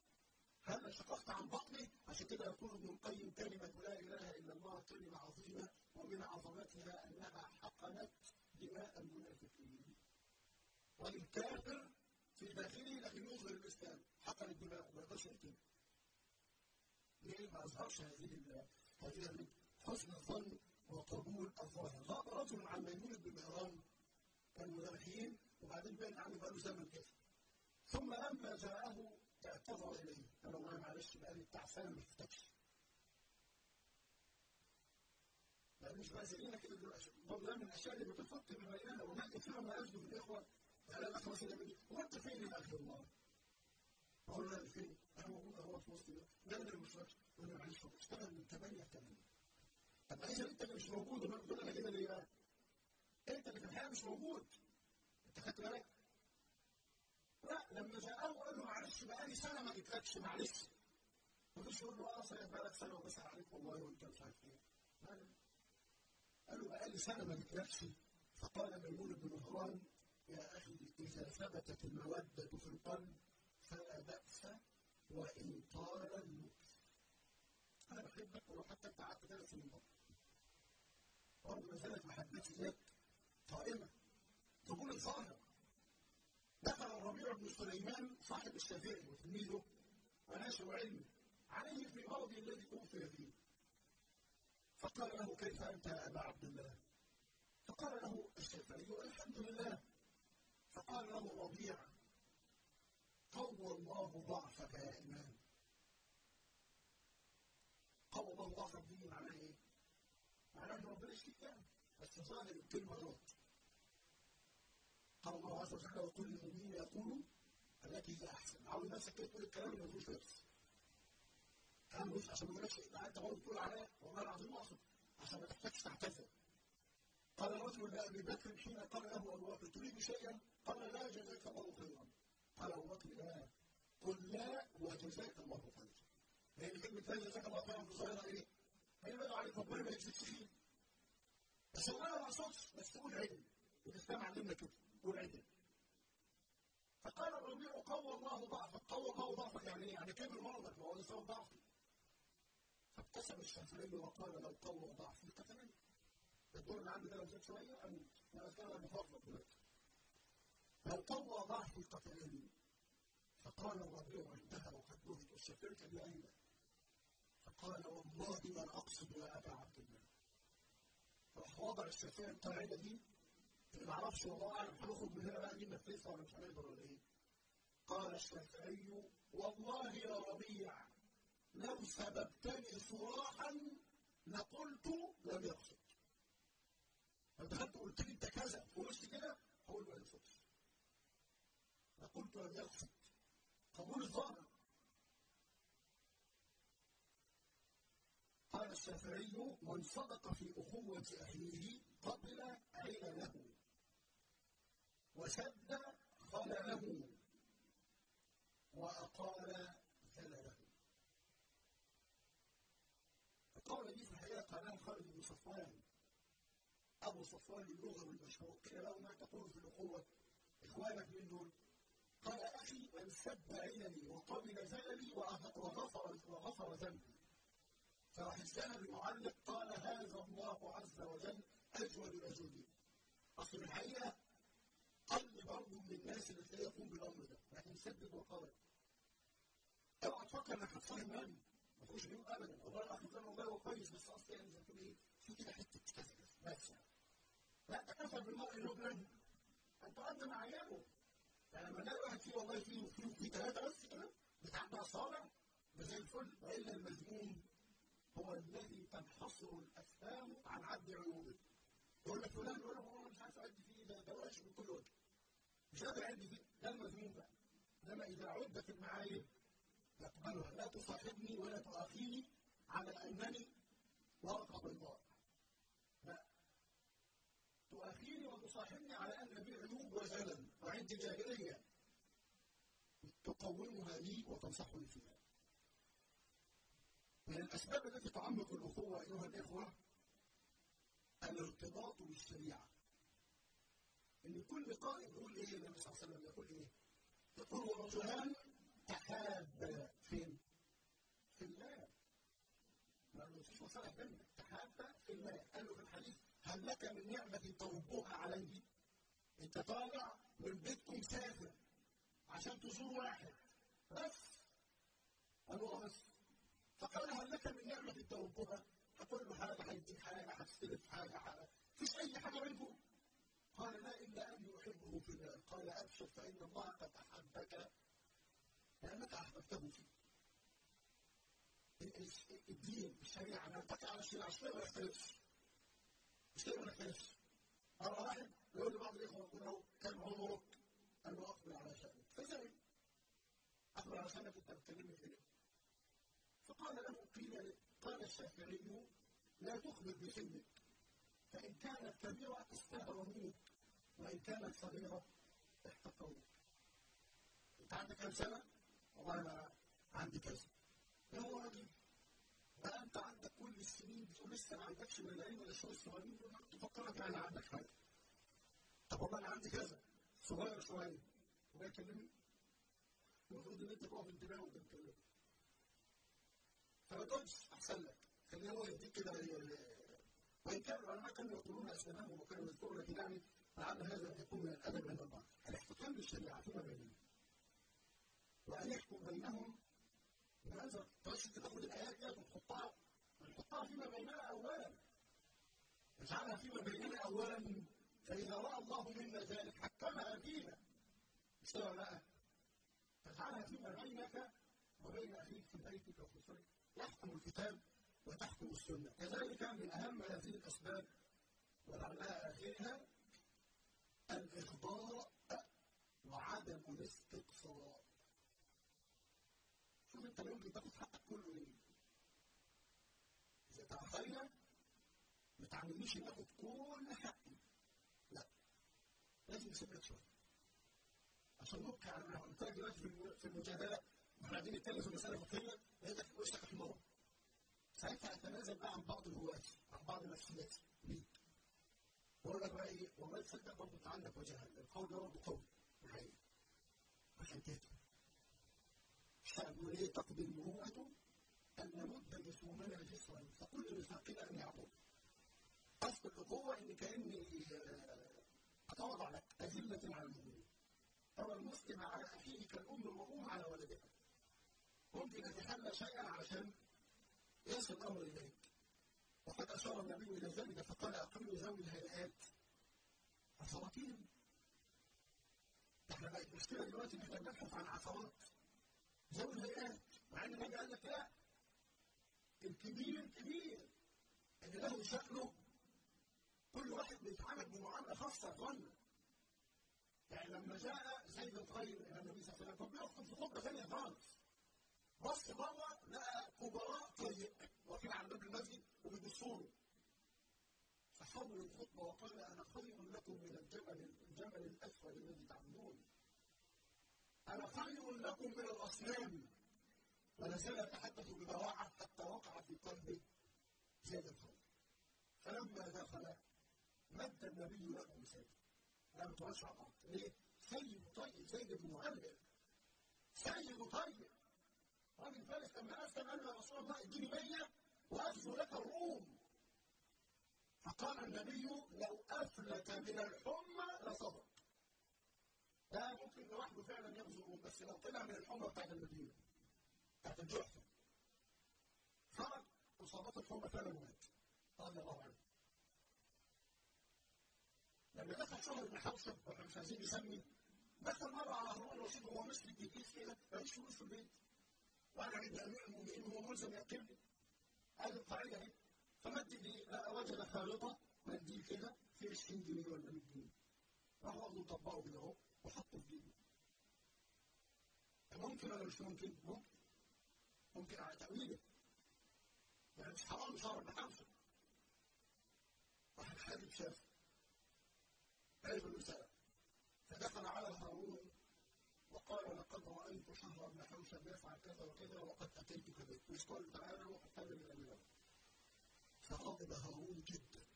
هل شققت عن بطني؟ عشان كده يقول ابن القيم كلمة لا إله إلا الله كلمة عظيمة ومن عظمتها أنها حقنت دماء المنافقين. والكافر في داخله لكن يظهر الإسلام. حقن الدماء ما يقدرش يقتل. ليه؟ ما أظهرش هذه هذه حسن الظن وقبول الظاهر؟ غاب رجل عن ميمون بن مهران كانوا مدركين وبعدين بين عنه بقاله زمن كده. ثم لما جاءه اعتذر إليه. قال له معلش بقى لي بتاع سنة ما شفتكش. يعني مش بأسئلة كده برضه من الأشياء اللي بتفك من بيننا وما كثيرا ما يجدوا الإخوة. على الأخ مثلا يقول هو أنت فين يا أخي الله؟ أقول له فين؟ أنا موجود أهو في وسط ده جنب المستشفى يقول لي معلش اشتغل من 8 ل 8 طب عايز أنت اللي مش موجود وما تقول أنا كده ليه بقى؟ أنت اللي في الحياة مش موجود أنت خدت بالك؟ لا لما جاءه قال له معلش بقالي سنة ما جيتلكش معلش ما فيش يقول له أه صحيح بقالك سنة وبسأل عليك والله وأنت مش عارف إيه لا قال له بقالي سنة ما جيتلكش فقال ميمون بن مهران يا أخي إذا ثبتت المودة في القلب فلا بأس وإن طال المكس أنا بحبك ولو حتى أنت قعدت ثلاث سنين برضه ما زالت محبتي لك قائمة. تقول الظاهر. دخل الربيع بن سليمان صاحب الشافعي وتلميذه وناشر علمه عليه في المرض الذي توفي فيه. فقال له كيف أنت يا أبا عبد الله؟ فقال له الشافعي الحمد لله. فقال له الربيع قوى الله ضعفك يا إمام قوى الله ضعفك دي معناها إيه؟ معناها إن ربنا يشفيك يعني. بس ظاهر الكلمة غلط. قال الله عز وجل وكل المؤمنين يقولوا التي هي أحسن. عاوز نفسك كده تقول الكلام اللي ملوش لبس كلام ملوش عشان ما يقولكش أنت برضه تقول عليا. والله العظيم أقصد. عشان ما تحتاجش تعتذر. قال رجل لأبي بكر حين قال له أبو بكر تريد شيئا؟ قال لا جزاك الله خيرا. قال أبو بكر لا قل لا وجزاك الله خيرا. لأن كلمة لا جزاك الله خيرا بظاهرها إيه؟ هي بدأ عليك ربنا ما يجزيكش فيه بس أنا ما أقصدش بس تقول علم الإسلام علمنا كده قول علم فقال الربيع قوى الله ضعفك. قوى الله ضعفك يعني إيه؟ يعني كبر مرضك ما هو ده ضعفي فابتسم الشافعي وقال لو قوى ضعفي قتلني الدور اللي عندي ده لو زاد شوية أموت أنا بتكلم بفضل دلوقتي لو قوى ضعفي قتلني فقال الربيع انتهى وقد نهت والشافعي كان يعينه فقال والله ما أقصد يا أبا عبد الله راح وضع الشافعي القاعدة دي اللي ما أعرفش والله أعلم هنخرج من هنا بقى دي نفسها ولا مش هنقدر ولا إيه؟ قال الشافعي والله يا ربيع لو سببتني صراحا لقلت لم يقصد. لو دخلت قلت لي انت كذا وقلت كده هقول ما يقصدش. لقلت لم يقصد. قبول الظاهر. قال الشافعي من صدق في أخوة أخيه قبل عين له وسد خلله وأقال زلله القول دي في الحقيقة قالها خالد بن صفوان أبو صفوان اللغوي المشهور قيل له ما تقول في الأخوة إخوانك من دول قال أخي من سب عيني وقبل زللي وغفر وغفر ذنبي. فراح السنة المعلق قال هذا الله عز وجل أجود رجل أصل الحقيقة قل برضه من الناس اللي تلاقيه يقوم بالأمر ده لكن سدد وقارن اوعى تفكر إنك هتصاحب من؟ ما تقولش بيقول ابدا. والله الاخ فلان والله هو كويس بس أصل يعني زي ما تقول إيه في كده حتة كذا بس يعني. لا تكفى بالمرء لبنان انت قد مع عياله. يعني لما نلاقي واحد فيه والله فيه فيه فيه ثلاثة بس كده بتعدى اصابع زي الفل والا المذموم هو الذي تنحصر الافهام عن عد عيوبه يقول لك فلان يقول لك هو مش عارف اعد فيه ده ده وحش من كل وجه. مش قادر اعد فيه ده المذموم بقى. إنما إذا عدت المعايب يقبلها. لا تصاحبني ولا تؤاخيني على أنني ورقه بيضاء لا وتصاحبني على أن بي عيوب وزلل وعندي جاهلية. تقومها لي وتنصحني فيها. من الأسباب التي تعمق الأخوة أيها الإخوة الارتباط بالشريعة. إن كل قائد يقول إيه النبي صلى الله عليه وسلم يقول إيه؟ يقول رجلان تحابا فين؟ في الله ما فيش مصالح بيننا تحابا في الله قال له في الحديث هل لك من نعمة تربوها عليه؟ انت طالع من بيتكم مسافر عشان تزور واحد بس قال له بس فقال هل لك من نعمة تربوها؟ هتقول له حاجة هيديك حاجة هتستلف حاجة حاجة مفيش اي حاجة بينكم قال لا الا ان يحبه في الله قال ابشر فان الله قد احبك لانك احببته فيه الدين الشريعه نلتقي على الشريعه الشريعه ما يختلفش الشريعه ما يختلفش مره واحد يقول لبعض الاخوه يقول له كم عمرك؟ قال له اقبل على شانك فزعل اقبل على شانك انت بتكلمني في؟ فقال له قيل قال الشافعي لا تخبر بسنك فإن كانت كبيرة استهروا وإن كانت صغيرة احتقروك أنت عندك كم سنة؟ والله أنا عندي كذا هو راجل أنت عندك كل السنين بتقول لسه ما عندكش ملايين ولا شوية صغيرين تفكرك يعني عندك حاجة. طب والله أنا عندي كذا صغير شوية. وده يكلمني. المفروض إن أنت تقف انتباه وأنت بتكلمه فما تقعدش أحسن لك. خليه هو يديك كده وإن كان العلماء كانوا يقولون أسلامهم وكانوا يذكرون لكن يعني لعل هذا يكون من الأدب عند الله. الاحتكام بالشريعة فيما بينهم وأن يحكم بينهم بهذا تقعدش تاخد الآيات دي وتحطها نحطها فيما بيننا أولا. اجعلها فيما بيننا أولا. فإذا رأى الله منا ذلك حكمها فينا. مش كده ولا فاجعلها فيما بينك وبين أخيك في بيتك وفي سرك يحكم الكتاب وتحكم السنة. كذلك من أهم هذه الأسباب ولعلها آخرها الإخضاء وعدم الاستقصاء شوف أنت ممكن تاخد حقك كله ليه؟ إذا تعخينا ما تعملنيش إن آخد كل حقي لا لازم نسيبك شوية عشان نبقى على ما قلت لك دلوقتي في المجادلة وإحنا قاعدين نتكلم في مسألة فقهية لقيتك وشك حمار ساعتها اتنازل بقى عن بعض الهواة عن بعض النفسيات ليه؟ بقول لك بقى إيه والله تصدق برضه انت عندك وجه القول ده برضه قوي الحقيقة عشان كده إيه تقضي المروءة أن نمد جسومنا جسرا. فكل مستقل أن يعبد اصل القوة ان كاني اتوضع لك أذلة على المؤمنين. ترى المسلم على أخيه كالأم الرؤوم على ولدها ممكن يتحلى شيئا علشان يصل الأمر إليك. وقد أشار النبي إلى ذلك فقال أقل ذوي الهيئات. عثراتين إحنا بقت مشكلة دلوقتي ان إحنا بنبحث عن عثرات ذوي الهيئات مع إن النبي قال لك لا. الكبير الكبير اللي له شكله كل واحد بيتعامل بمعاملة خاصة ظن يعني لما جاء زيد الخير إلى النبي صلى الله عليه وسلم فبيخطب في خطبة ثانية خالص. بص بره لقى كبراء طريق واقفين على باب المسجد وبيبصوا فحول الخطبة وقال أنا خير لكم من الجبل الجبل الأسود الذي تعبدون. أنا خير لكم من الاصنام ولا زال يتحدث ببراعه حتى وقع في قلبه زيد الخير فلما دخل مد النبي له مساجد لم ترشع بعض. ليه؟ سيد طيب زيد بن معلم. سيد طيب. راجل فارس لما اسلم قال يا رسول الله اديني 100 واغزو لك الروم. فقال النبي لو أفلت من الحمى لصدق ده ممكن لوحده فعلا يغزو بس لو طلع من الحمى بتاعت المدينة بتاعت الجحفه خرج وصابته الحمى فعلا ومات رضي الله عنه. لما دخل شهر بن حوشب مش عايزين نسمي دخل مرة على هارون الرشيد وهو في الكيس كده ماليش فلوس في البيت وأنا عند أمير المؤمنين وهو ملزم ياكلني هذه القاعده اهي فمد لي وجد خارطة منديل كده في 20 جنيه ولا 100 جنيه. راح واخده مطبقه كده اهو وحطه في جيبه. ممكن ولا مش ممكن؟ ممكن ممكن على تأويلة. يعني مش حرام شهر بن حوشب واحد حاجب شافه عرف المسألة فدخل على هارون وقال لقد رأيت شهر بن حوشب يفعل كذا وكذا وقد أتيتك به مش قال تعالى اتكلم إلى النبي فغضب هارون جدا.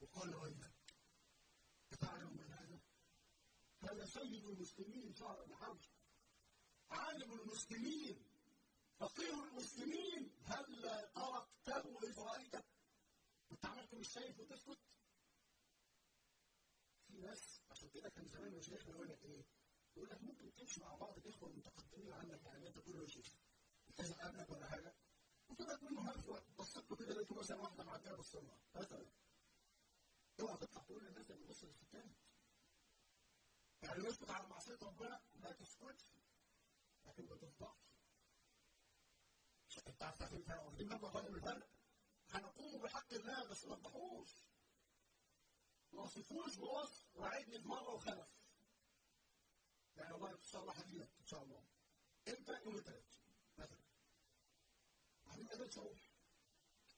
وقال ويلك أتعلم من هذا؟ هذا سيد المسلمين بن حوشب عالم المسلمين فقيه المسلمين هل تركته إذ رأيته؟ كنت عملت مش شايف وتسكت؟ في ناس عشان كده كان زمان مشايخنا يقول لك إيه؟ يقول لك ممكن تمشي مع بعض الاخوه المتقدمين عنك يعني أنت كل شيخ كذا ابنك ولا حاجة وطلعت منه هفوه بصيت كده لقيته مثلا واحدة معدية بالصنعه مثلا اوعى تطلع تقول للناس اللي بص للستات يعني يسكت على معصية ربنا ما تسكتش. لكن ما تفضحش. انت عارف تعرف الفرق واخدين بالكم طيب الفرق هنقوم بحق الله بس ما تضحوش ما وصفوش بوصف وعدني في مرة وخلف. يعني الله هجيلك إن شاء الله. إمتى؟ يوم الثلاث مثلا. ما قدرتش أروح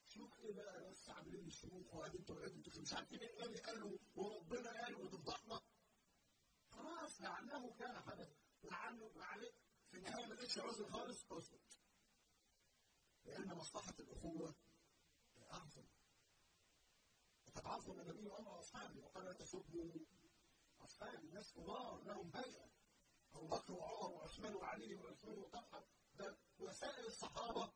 شوف إيه بقى؟ بس عاملين الشروق وقاعدين أنتوا مش عارفين إيه؟ النبي قاله وربنا قال وتفضحنا خلاص لعله كان حدث. لعله لعله في النهايه ما لقيتش عذر خالص اسكت لأن مصلحة الأخوة أعظم. وقد عظم النبي أمر أصحابه وقال لا تسبوا اصحابي الناس كبار لهم هيئه أبو بكر وعمر وعثمان وعلي وعثمان وطلحة. ده وسائر الصحابة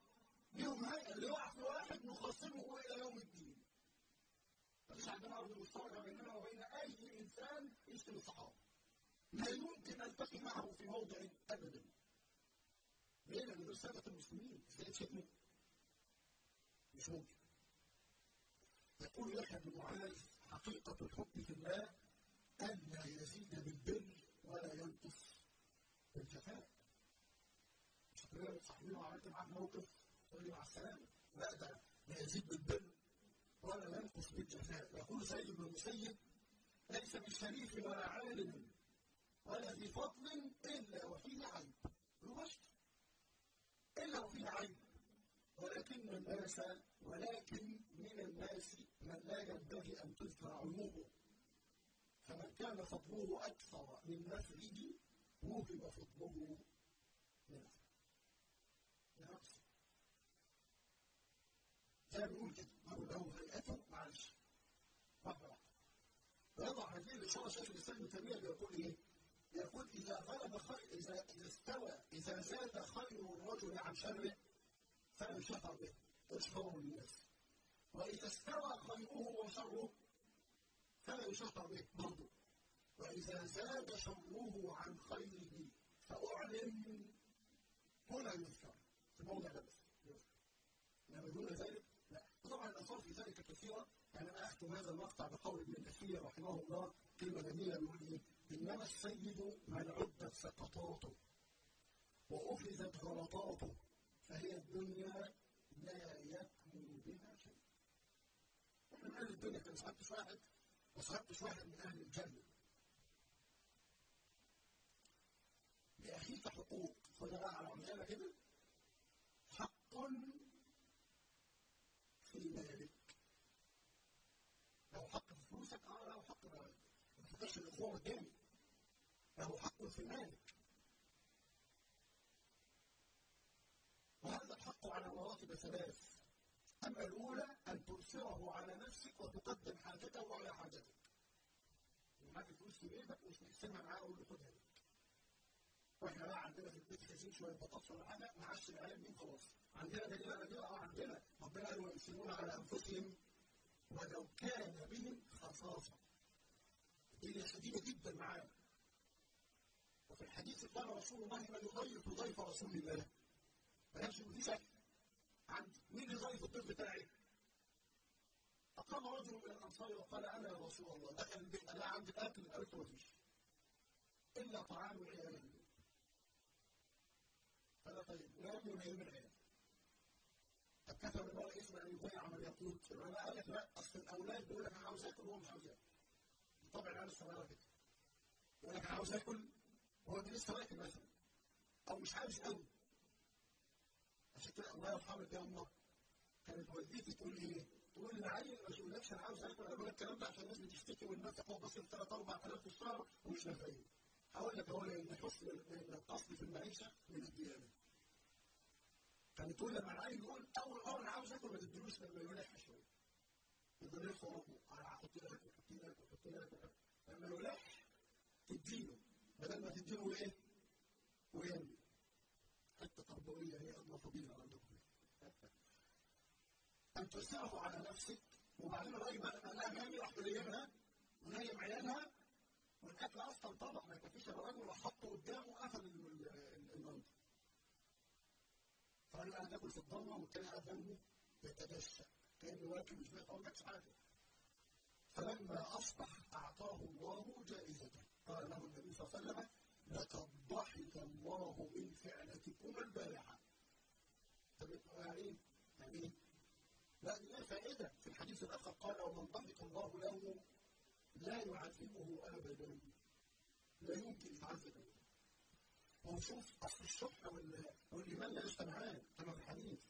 لهم هيئة اللي في واحد نخاصمه إلى يوم الدين. مفيش عندنا أرض مشتركه بيننا وبين أي إنسان يشتم الصحابه. لا يمكن التقي معه في موضع ابدا. لأن دول ساده المسلمين، إزاي تشتموا؟ مش ممكن. يقول يحيى بن معاذ حقيقة الحب في الله أن لا يزيد بالبر ولا ينقص بالجفاء. مش هتلاقي صاحبين وعملت معاه موقف تقول لي مع السلامة لا ده لا يزيد بالبر ولا ينقص بالجفاء يقول سيد بن المسيب ليس بشريف ولا عالم ولا ذي فضل إلا وفيه عيب مباشر إلا وفيه عيب ولكن الناس ولكن من الناس من لا ينبغي أن تذكر عيوبه فمن كان فضله أكثر من نفعه وهب فضله منه نفسه زي ما بيقول كده. أو له هيئته معلش. واحدة واحدة. ويضع هذه الإشارة شيخ الإسلام ابن تيمية بيقول إيه؟ يقول إذا غلب خير إذا استوى إذا زاد خير الرجل عن شره فلا يشهر به يشهره للناس. وإذا استوى خيره وشره فلا يشهر به برضه وإذا زاد شره عن خيره فأعلن هنا يذكر في موضع بس؟ انما دون ذلك؟ لا. طبعا الاثار في ذلك كثيره يعني أنا اختم هذا المقطع بقول ابن كثير رحمه الله كلمة جميلة بيقول؟ إنما السيد من عدت سقطاته وأخذت غلطاته فهي الدنيا لا يكمل بها شيء. إحنا من أهل الدنيا كان صاحبتش واحد ما صاحبتش واحد من أهل الجنة. لاخيك حقوق. خدها بقى على عمالة كده. حق في مالك. له حق في فلوسك آه له حق ما تفكرش الاخوه قدامي. له حق في مالك. وهذا الحق على مراتب ثلاث. أما الأولى أن تؤثره على نفسك وتقدم حاجته على حاجتك. معاك فلوس في بيتك مش مقسمها معاه أقول له خدها وإحنا بقى عندنا في البيت كتير شوية بطاطس ولا حاجة معاش العيال دي خلاص. عندنا كده كده؟ آه عندنا. ربنا قال ويؤثرون على أنفسهم ولو كان بهم خصاصة. الدنيا شديده جدا معانا. وفي الحديث قال رسول الله من يضيف ضيف رسول الله. ما كانش دي سهل عندي مين يضيف الضيف بتاعي؟ أقام رجل من الأنصار وقال أنا يا رسول الله دخل البيت أنا عندي أكل قلت ما فيش إلا طعام عيالي قال طيب نام ونام العيال طب كتب المرء اسم أن يضيع من يقول. أنا قال لك لا أصل الأولاد بيقول لك أنا عاوز آكل وهو مش عاوز ياكل طبعا العيال الصغيرة كده. يقول لك أنا عاوز آكل وهو لسه واكل مثلا أو مش عاوز قوي عشان كده الله يرحمه يا أمه كانت والدتي تقول لي إيه؟ تقول لي عيل ما تقولكش أنا عاوز اكل أقول لك الكلام ده عشان الناس بتشتكي والناس هو بصرف 3 4000 في الشهر ومش نافعين. هقول لك هو ان حسن الأصل في المعيشة من الديانة. كانت تقول لما العيل يقول أول مره أنا عاوز آكل ما تديلوش لما يلح شوية. يقول له صوابه أحط لك أحط لك أحط لك لما يلح تديله بدل ما تديله إيه؟ وينمي. حتى تربوية هي ادنى فضيله عندكم. أن تسعه على نفسك وبعدين الراجل بقى لها مامي راح جايبها ونايم عيالها والأكل أصلا طبق ما يكفيش الراجل راح حطه قدامه قفل المنطق. فقال قاعد ياكل في الضلمة والتاني قاعد جنبه يتجشى كانه واكل مش ما حاجة فلما أصبح أعطاه الله جائزته قال له النبي صلى الله عليه وسلم لقد ضحك الله من فعلتكم البارحة طب يعني؟ يعني؟ لا دي فائدة في الحديث الآخر قال ومن ضحك الله له لا يعذبه ابدا لا يمكن يعذب ونشوف أصل الشح والإيمان لا يجتمعان كما في الحديث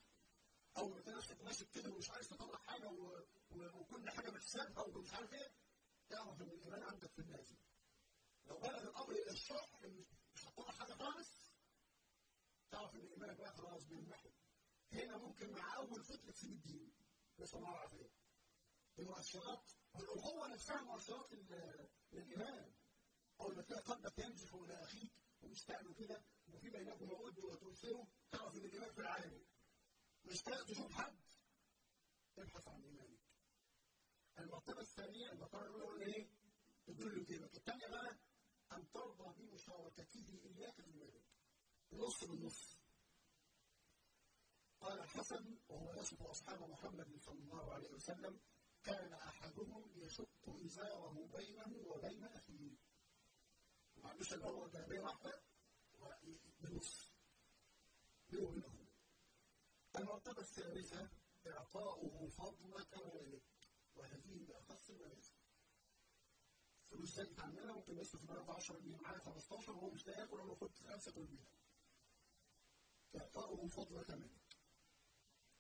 أول ما تلاقي ماسك كده ومش عايز تطلع. و... وكل حاجة بحسابها ومش عارف إيه تعرف إن الإيمان عندك في النازل لو بلغ الأمر إلى الشح مش هتطلع حاجة خالص تعرف إن إيمانك بقى خلاص بينمحي هنا ممكن مع أول فتره تسيب الدين. نسال الله العافيه المؤشرات والأخوة نفسها مؤشرات للإيمان أول ما تلاقي قلبك ينزف إلى أخيك ومستعمل كده وفي بينكم مود وتؤثره تعرف إن الإيمان في العالم. مشتاق تشوف حد. ابحث عن إيمانك. المرتبة الثانية المرتبة الأولى إيه؟ تدل قيمك الثانية بقى أن ترضى بمشاركته إياك بإيمانك نص بالنص قال الحسن وهو يصف أصحاب محمد صلى الله عليه وسلم كان أحدهم يشق إزاره بينه وبين أخيه. مش اللي هو جايبين واحدة بنص بينه وبين المرتبة الثالثة إعطاؤه فضلك ولك وهذه بأخص المنازل فلوس زادت عندنا ممكن يصرف النهارده 10 جنيه معاه 15 وهو مش لاقي ياكل ولا خد خمسة كل بيها إعطاؤه فضلك منك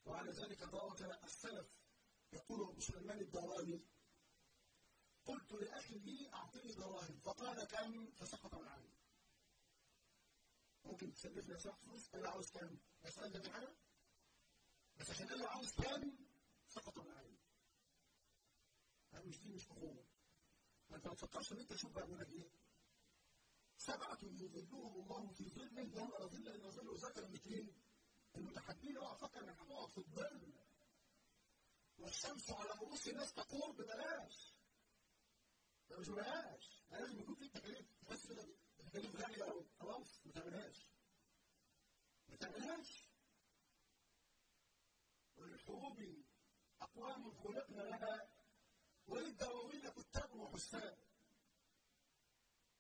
وعلى ذلك ضرب السلف يقول أبو سليمان الدراني قلت لأخي لي أعطني دراهم فقال كم؟ فسقط من ممكن تسلف لي سقط فلوس قال عاوز كم؟ بس انت في بس عشان له عاوز كم؟ سقط من عني أنا مش دي مش ما انت ما تفكرش ان انت شوف بقى إيه؟ سبعة يظلهم الله في ظله يوم لا ظل الا ظله ذكر الاثنين المتحدين اوعى فكر انك هتقف في الظل. والشمس على رؤوس الناس تقول ببلاش. مش ببلاش لازم يكون في تكاليف بس كده تكاليف غاليه قوي خلاص ما تعملهاش. ما تعملهاش. وللحروب أقوام خلقنا لها وللدواوين كتاب وحسان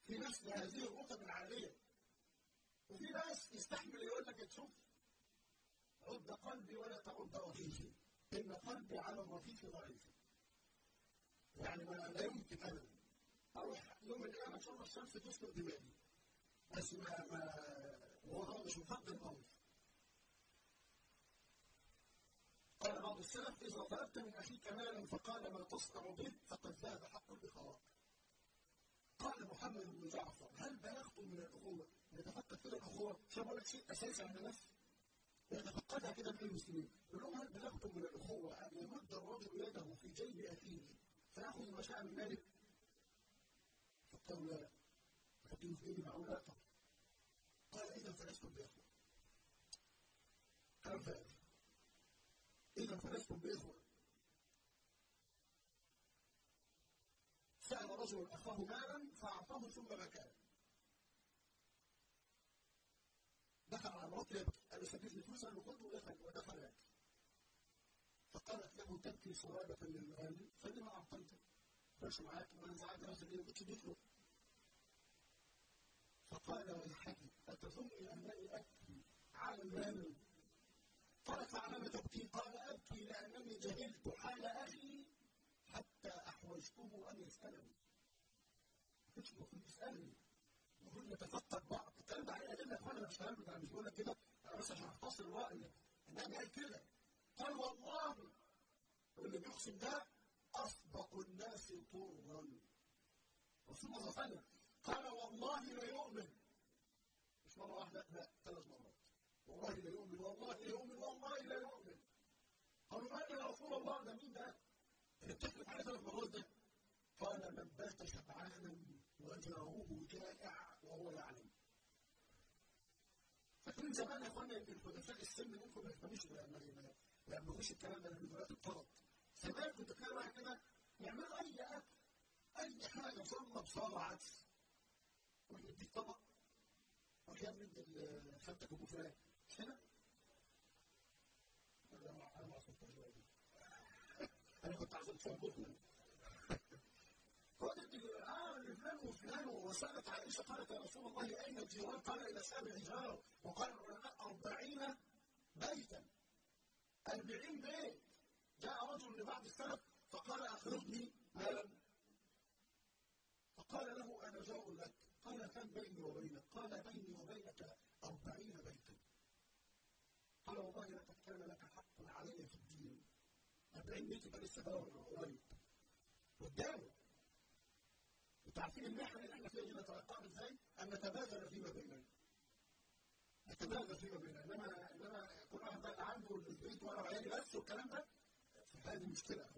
في ناس لهذه الرتب العاليه وفي ناس يستحمل يقول لك تشوف عد قلبي ولا تعد رفيقي ان قلبي على الرفيق ضعيف يعني ما لا يمكن ابدا أروح يوم شاء الله الشمس تسلق دماغي بس ما ما هو مش مفضل الامر قال بعض السلف إذا طلبت من أخيك مالا فقال ما تصنع به فقد ذهب حق الاخراج قال محمد بن جعفر هل بلغتم من الاخوه نتفقد كده الأخوة شو بقول لك شيء أساسي عند الناس؟ يتفقدها كده بين المسلمين يقول لهم هل بلغتم من الأخوة أن يمد الرجل يده في جيب أخيه فيأخذ ما شاء من ماله؟ فقالوا لا يحطيه في لا طبعا. قال اذا فلستم بأخوة. كلام فارغ إذا فلستم بإخوة. سال رجل أخاه مالا فأعطاه ثم بكى. دخل على مراته يبكي قال له سدد لي فلوس قال له خذ ودخل يبكي فقالت له تبكي صوابة للمال فلما أعطيته. فمش معاك ما زعلت راسي ليه كنت تطلب فقال ويحك أتظني أنني أبكي على المال قالت فعلى تبكي قال أبكي لأنني جهلت حال أخي حتى أحوجته أن يسألني. مش المفروض يسألني المفروض نتفقد بعض. الكلام ده على ادله أخوانا مش كلام أنا مش بقول لك كده. أنا بس عشان أختصر الوقت النبي قال كده. قال والله واللي بيقسم ده أصدق الناس طرا رسول الله صلى الله عليه وسلم قال والله لا يؤمن. مش مرة واحدة لا ثلاث مرات. والله لا يؤمن والله لا يؤمن والله لا يؤمن. قالوا من يا رسول الله ده مين ده؟ اللي بتحلف عليه ثلاث مرات ده. قال من بات شبعانا وجاره جائع وهو يعلم. فاكرين زمان يا اخوانا يمكن خلفاء السن منكم ما يفهموش ما يعملوش الكلام ده من دلوقتي اتطرد زمان كنت تلاقي واحد كده يعملوا أي أكل أي حاجة صلى بصارة عدس. ويديك طبق. أنا كنت أعرف تشربوكم رجل يقول آه فلان وفلان وسألت عائشة قالت يا رسول الله أين الجيران؟ قال إلى سابع جار وقال العلماء أربعين بيتا أربعين بيت جاء رجل لبعض السلف فقال أخرجني مالا فقال له أنا جار لك قال كم بيني وبينك؟ قال بيني وبينك أربعين بيتا قال والله لقد كان لك حق علي في الدين أربعين بيت يبقى لسه قريب قدامه أنتوا عارفين اللي إحنا فيها دي نتوقعها إزاي؟ أن نتبادل فيما بيننا. نتبادل فيما بيننا انما إنما كل واحد بقى عنده البيت ورا عيالي بس والكلام ده هذه مشكلة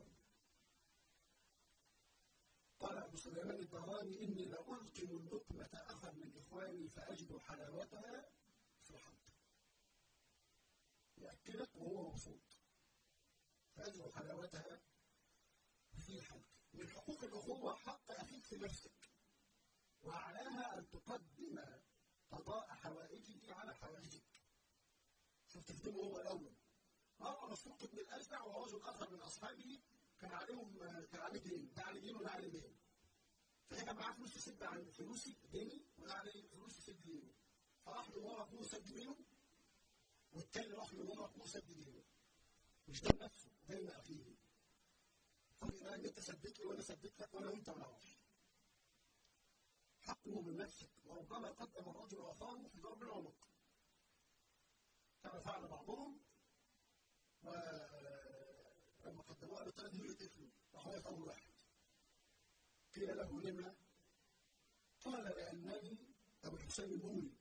قال أبو سليمان الدهراني إني لالقم اللقمة أخا من إخواني فأجد حلاوتها في الحلق. يأكلك وهو مبسوط. فاجد حلاوتها في الحلق. من حقوق الأخوة حق أخيك في نفسك. وأعلاها أن تقدم قضاء حوائجه على حوائجك. شوف تخدمه هو الأول. مرة مسروق بن الأجدع ورجل آخر من أصحابه. كان عليهم كان عليه دين. ده عليه دين وده عليه دين. فهي معاه فلوس تسد عن فلوسي ديني وده عليه فلوس تسد دينه. فراح لورا أخوه سد دينه والتاني راح لورا أخوه سد دينه مش ده نفسه دين أخيه طب انت سددت وأنا سددت لك وأنا وأنت ما نعرفش. حقه من نفسك وربما قدم الرجل اخاه في ضرب العنق. كما فعل بعضهم ولما قدموه على ثلاث هي طفل وهو اول واحد. قيل له لما؟ قال لأنني أبو الحسين المولي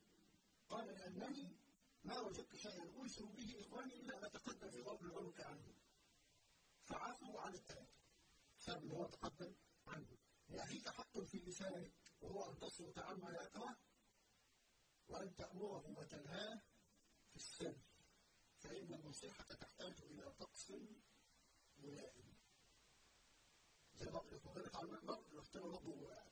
قال لأنني ما وجدت شيئا أنشر به إخواني إلا ما تقدم في ضرب العنق عنه. فعفوا عن. بسبب ان هو تقدم عنه. لأخيك حق في لسانك وهو أن تصمت عما يكره وأن تأمره وتنهاه في السر فإن النصيحة تحتاج إلى طقس ملائم. زي ما قلت على المنبر رحت له ربه وقعد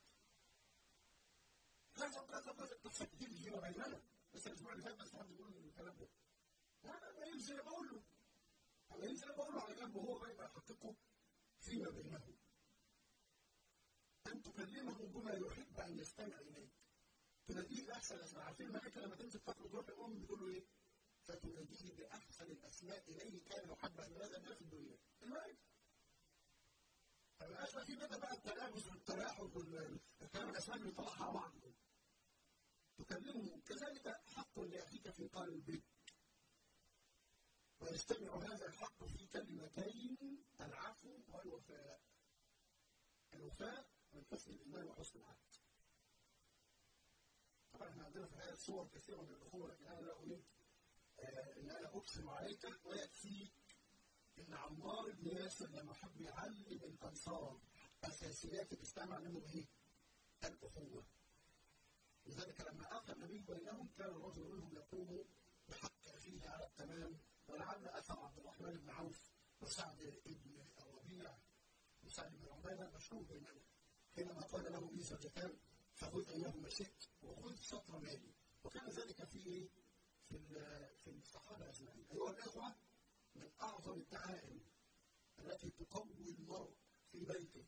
لا تبقى تبقى تسجيل فيما بيننا بس الأسبوع اللي فات بس حد يقول الكلام ده لا ما ينزل بقول له أما ينزل بقول له على جنب وهو بقى يحققه فيما بينهم أن تكلمه بما يحب أن يستمع إليك تناديه بأحسن الأسماء عارفين الملائكة لما تمسك طفل تروح الأم بتقول له إيه؟ فتناديه بأحسن الأسماء إليه كان أن ينادى بها في الدنيا الملائكة ما في بدا بقى التلامس والتلاحم والكلام الأسماء اللي بيطلعها بعض تكلمه. كذلك حق لأخيك في قلبك ويجتمع هذا الحق في كلمتين العفو والوفاء. الوفاء من حسن الايمان وحسن العهد طبعا إحنا عندنا في الحياة صور كثيرة من الأخوة لكن أنا لا أريد إن أنا أقسم عليك. ويكفيك إن عمار بن ياسر لما حب يعلم الأنصار اساسيات الاسلام علمهم إيه؟ الأخوة. لذلك لما اخى النبي بينهم كان الرجل منهم يقوم بحق أخيه على التمام ولعل أثر عبد الرحمن بن عوف وسعد بن الربيع وسعد بن عباده مشهور بيننا حينما قال له لي زوجتان فخذ أيهما شئت وخذ شطر مالي. وكان ذلك في إيه؟ في في الصحابه أجمعين. أيها الإخوة من أعظم الدعائم التي تقوي المرء في بيته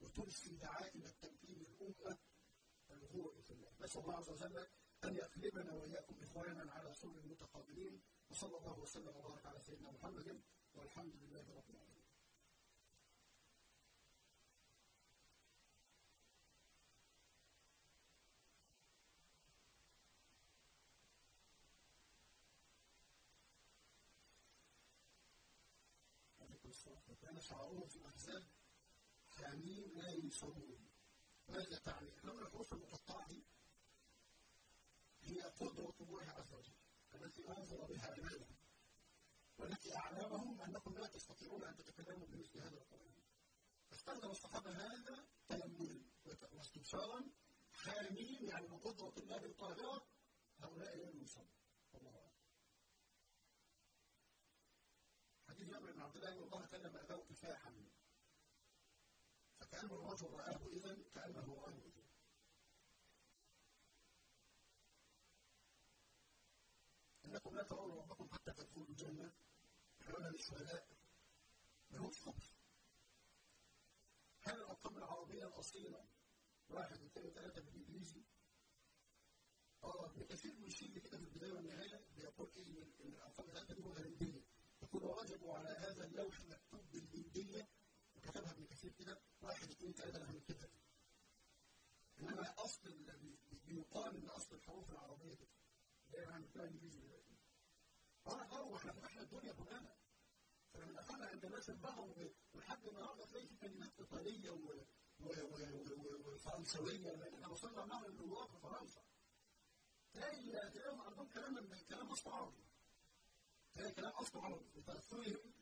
وترسي دعائم التمكين للامه الوقوع في الله. نسأل الله عز وجل أن يقلبنا وإياكم اخوانا على سور متقابلين وصلى الله وسلم وبارك على سيدنا محمد. والحمد لله رب العالمين. كان شعارهم في الأحزاب حامين لا ينصرون ماذا تعني؟ لما الحروف المقطعه دي هي قدرة الله عز وجل التي انزل بها عباده والتي أعلمهم أنكم لا تستطيعون أن تتكلموا بمثل هذا القران فاستخدم الصحابه هذا تاملا واستبشارا حامين يعني بقدره الله القاهرة هؤلاء لم ينصروا الله أعلم. حديث جابر بن عبد الله ان الله كلم أباه كفاحا. فكان الرجل رآه إذا كأنه رآه إذا إنكم لا ترون ربكم حتى تدخلوا الجنة. كما للشهداء لهم فضل الارقام العربيه الاصيله واحد اثنين وثلاثه بالإنجليزي. آه ابن كثير بيشير كده في البداية والنهاية بيقول إيه إن الارقام الثلاثه دي هنديه يقول وجدوا على هذا اللوح وكتبها ابن كثير كده واحد اثنين ثلاثة لما كده. إنما أصل بيقال إن أصل الحروف العربية كده زي ما عندنا إنجليزي دلوقتي أه أه وإحنا فتحنا الدنيا كلها. فلما دخلنا عند الناس البحر ولحد النهارده تلاقي في كلمات إيطالية وفرنسوية لأن إحنا وصلنا معهم للغه في فرنسا. تلاقي تلاقيهم عندهم كلام كلام اصله عربي. تلاقي كلام اصله عربي. وتاثرهم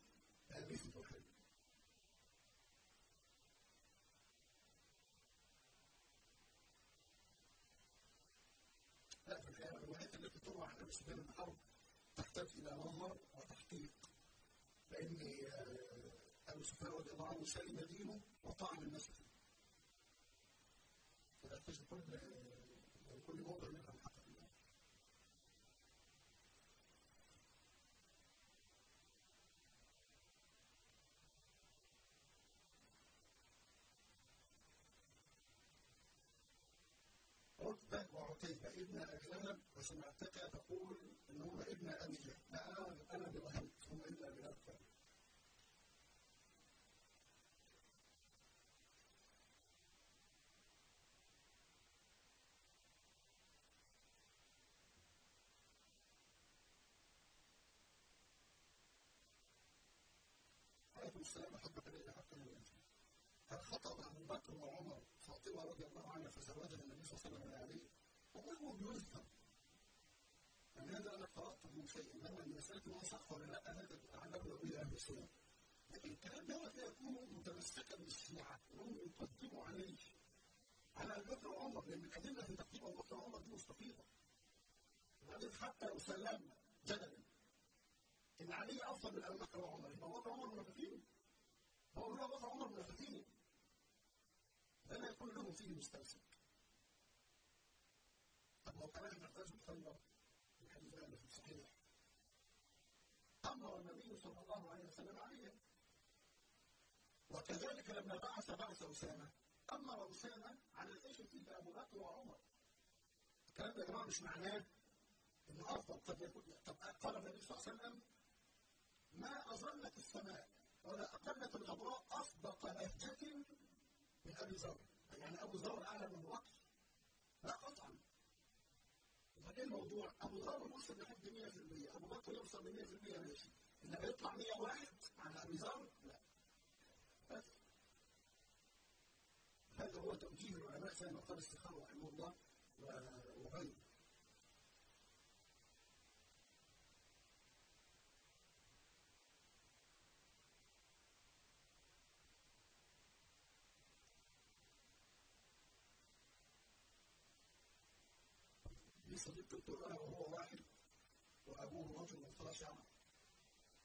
باسم التوحيد لا في الحقيقة الروايات التي تروى عن ابي سفيان بن حرب تحتاج إلى نظر وتحقيق لأن أبو سفيان رضي الله عنه سلم دينه وطعن الناس. فيه فيحتاج كل كل موضع منها وعتيبة ابن أبي لهب وسمعتك تقول إن هو ابن أبي لا أنا أنا بوهمت هم ابن أبي السلام هل خطب أبو بكر وعمر فاطمة رضي الله عنها فزوجها النبي صلى الله عليه وسلم وهو بيذكر يعني هذا أنا قرأت من شيء؟ إنما المسألة ما صح ولا لأ؟ هذا أعلمه إلى أهل السنة لكن الكلام دوت لا يكون متمسكا بالشيعة وهم يقدموا عليه. على أبو بكر وعمر لأن الأدلة في تقديم أبو بكر وعمر دي مستفيضة وبعدين حتى لو سلمنا جدلا إن علي أفضل من ابي بكر وعمر. يبقى ابو بكر وعمر منافقين؟ هو ابو بكر وعمر منافقين. لا يكون لهم فيه مستمسك؟ طب لو كمان نحتاج الحديث هذا في الصحيح أمر النبي صلى الله عليه وسلم عليا وكذلك لما بعث بعث أسامة أمر أسامة على الجيش فيه ابو بكر وعمر الكلام ده يا جماعة مش معناه إنه أفضل. قد يكون طب قال النبي صلى الله عليه وسلم ما أظلت السماء ولا أقلت الغبراء أصدق لهجة من أبي ذر. يعني أبو ذر أعلى من بكر لا قطعا. فايه الموضوع؟ أبو ذر وصل لحد 100% أبو بكر يوصل ل 100% ماشي إنما يطلع 101 على أبي ذر لا هذا هو توجيه العلماء زي ما قال السخاوي رحمه الله وغيره. صديق أنا وهو واحد وأبوه رجل خاشع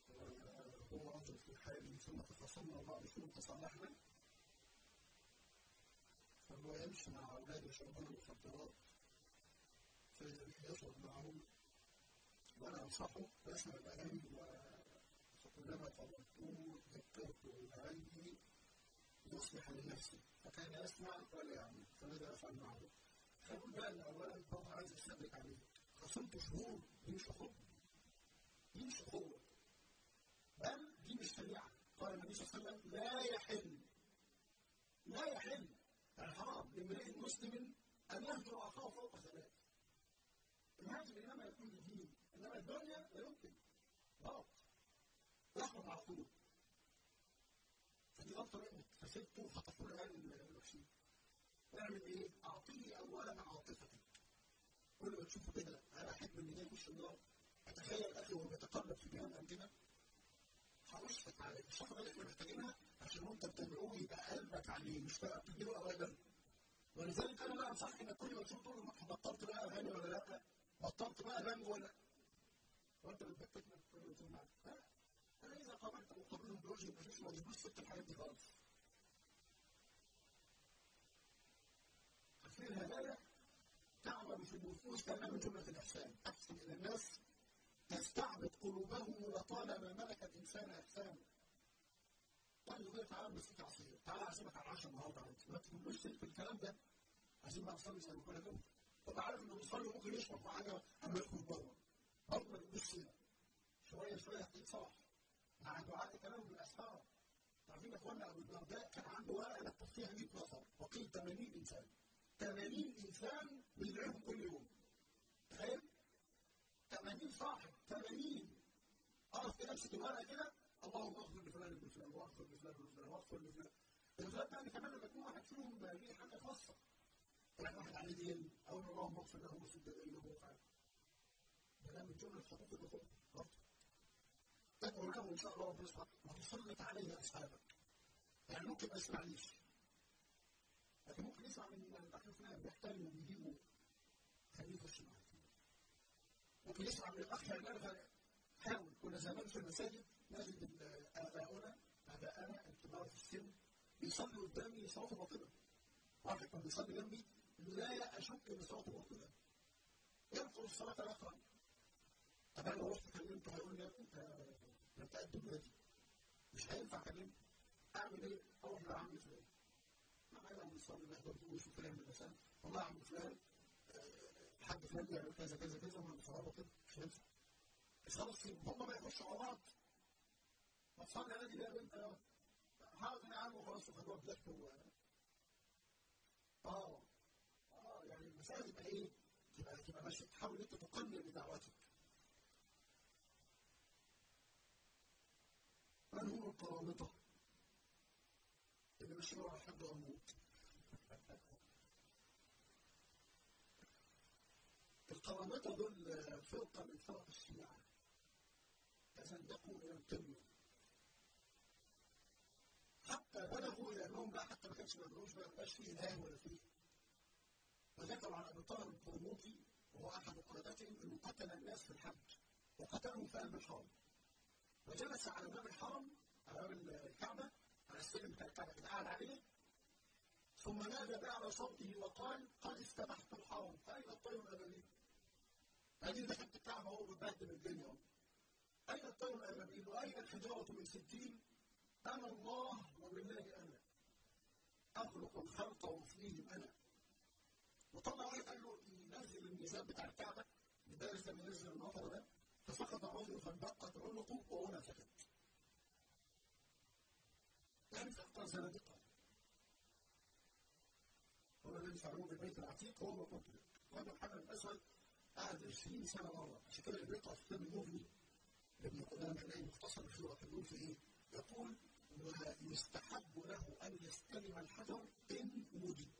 وهو رجل في حاله ثم تخاصمنا بعض ثم تصالحنا فهو يمشي مع اولاده يشربون المخدرات فإذا به يشرب معهم وأنا أنصحه ويسمع الاغاني فكلما طلبته ذكرته لعلي يصلح لنفسه فكان يسمع ولا يعمل فماذا أفعل معه؟ فقول بقى اولا هو عايز يثبت عليه. خصمته شهور دي مش اخوه دي مش اخوه بل دي مش شريعة. قال النبي صلى الله عليه وسلم لا يحل. لا يحل. يعني حرام. لامرئ مسلم أن يهجر أخاه فوق ثلاث الهاجر إنما يكون للدين إنما الدنيا لا يمكن. غلط. يحرم على طول فدي غلطة منك. فسبته وخطفوا الوحشين اعمل إيه؟ اعطيه اولا عاطفتك. كل ما تشوفه كده أنا أحب ان ده يخش النار أتخيل أخي وهو بيتقلب في جهنم كده هشفق عليه، الشفقه اللي إحنا محتاجينها عشان وانت بتدعوه يبقى قلبك عليه مش تديله اوامر. ولذلك أنا لا أنصحك إنك كل ما تشوف تقول بطلت بقى أغاني ولا لأ؟ بطلت بقى بنج ولا وأنت بتبكتنا كل ما تسمع أنا إذا قابلت مقابلهم بوجه بشوش ما تجيبوش ست الحاجات دي خالص. في الهدايا تعمل في النفوس تمام جملة الإحسان. أحسن إلى الناس تستعبد قلوبهم لطالما ملك الإنسان إحسانه. طيب يقول تعالى بس عصير تعالى أعزمك على العشاء النهارده ما تقولوش في الكلام ده؟ عايزين بقى نصلي زي ما كنا كده طب عارف انه بيصلي ممكن يشرب حاجة أما يخرج بره. برضه ما تبص شوية شوية هتلاقيه صح مع دعاء كلام بالاسحار عارفين يا اخوانا أبو الدرداء كان عنده لفت فيها 100 نفر وقيل 80 إنسان. 80 انسان بيدعيهم كل يوم تخيل 80 صاحب 80 اقف كده امسك الورقه كده اللهم اغفر لفلان ابن فلان واغفر لفلان ابن فلان واغفر لفلان الفلان ده كمان لما يكون واحد فيهم ليه حاجة خاصه يعني واحد عليه دين أو اللهم اغفر له وسد له وفعل ده من جمله حقوق الدخول برضه تدعو له ان شاء الله ربنا يسمعك وتسلط عليه اصحابك يعني ممكن ما يسمعنيش لكن ممكن يسمع من الاخ فلان بيحترمه وبيجيبه خليه يخش ممكن يسمع من الاخ يبلغ حاول كنا زمان في المساجد نجد اباؤنا اباءنا الكبار في السن بيصلوا قدامي صلاه باطله واحد كان بيصلي جنبي لا اشك ان صلاته باطله ينقل الصلاه الاخرى طب أنا لو رحت كلمته هيقول لي انت انت قد مش هينفع اكلمه اعمل إيه؟ أروح لعم فلان معايا عم يصلي ما يحضرتوش فلان مثلا والله عم فلان الحاج فلان بيعمل كذا كذا كذا وأنا بصوره كده مش هينفع خلاص هم ما يخشوا على بعض ما تصلي أنا دي يا بنت حاضر يا عم وخلاص وخدوها بضحك آه آه يعني المسائل تبقى إيه؟ تبقى تبقى ماشي تحاول أنت تقنن بدعوتك من هم القرامطة؟ اللي مش ورا حد أموت. القرامطة دول فرقة من فرق الشيعة. تزندقوا إلى القمة. حتى بلغوا إلى أنهم بقى حتى ما كانش مدروش ما بقاش فيه إله ولا فيه. وذكروا عن أبي طاهر القرموطي وهو أحد قادتهم أنه قتل الناس في الحج وقتلهم في قلب الحرم. وجلس على باب الحرم على باب الكعبة على السلم بتاع الكعبة كده قاعد عليه ثم نادى بأعلى صوته وقال قد استبحت الحرم فأين الطير الأبابيل؟ هذه دخلت الكعبة وهو بتبهدل الدنيا أين الطير الأبابيل وأين الحجارة من ستين؟ أنا الله وبالله أنا أخلق الخلق وأفنيهم أنا وطلع واحد قال له ينزل الميزان بتاع الكعبة الدارس لما ينزل المطر ده فسقط الرجل فانبقت عنقه وهنا سكت. يعني فقط زنادقة. هو الذي فعلوه بالبيت العتيق هو ما قتل. وهذا الحجر الأسود قعد 20 سنة مرة، عشان كده اللي بيقرأ في كتاب المغني ابن قدامة تلاقي مختصر السورة يقول في إيه؟ يقول ويستحب له أن يستلم الحجر إن وجد.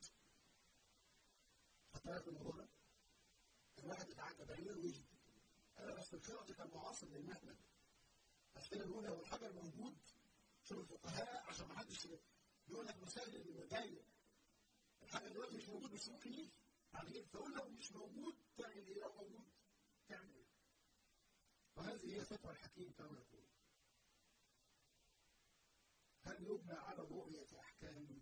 حتى ياخد الموضوع ده. الواحد يتعجب عليه ويجد. أنا بس الخرط كان معاصر للمهنه عشان كده بيقول لو الحجر موجود شوف الفقهاء عشان ما حدش يقول لك مسائل المداية الحجر دلوقتي مش موجود بس ممكن يجي بعد كده فقول لو مش موجود تعمل إيه لو تعمل وهذه هي فتوى الحكيم كما يقول هل يبنى على رؤية أحكام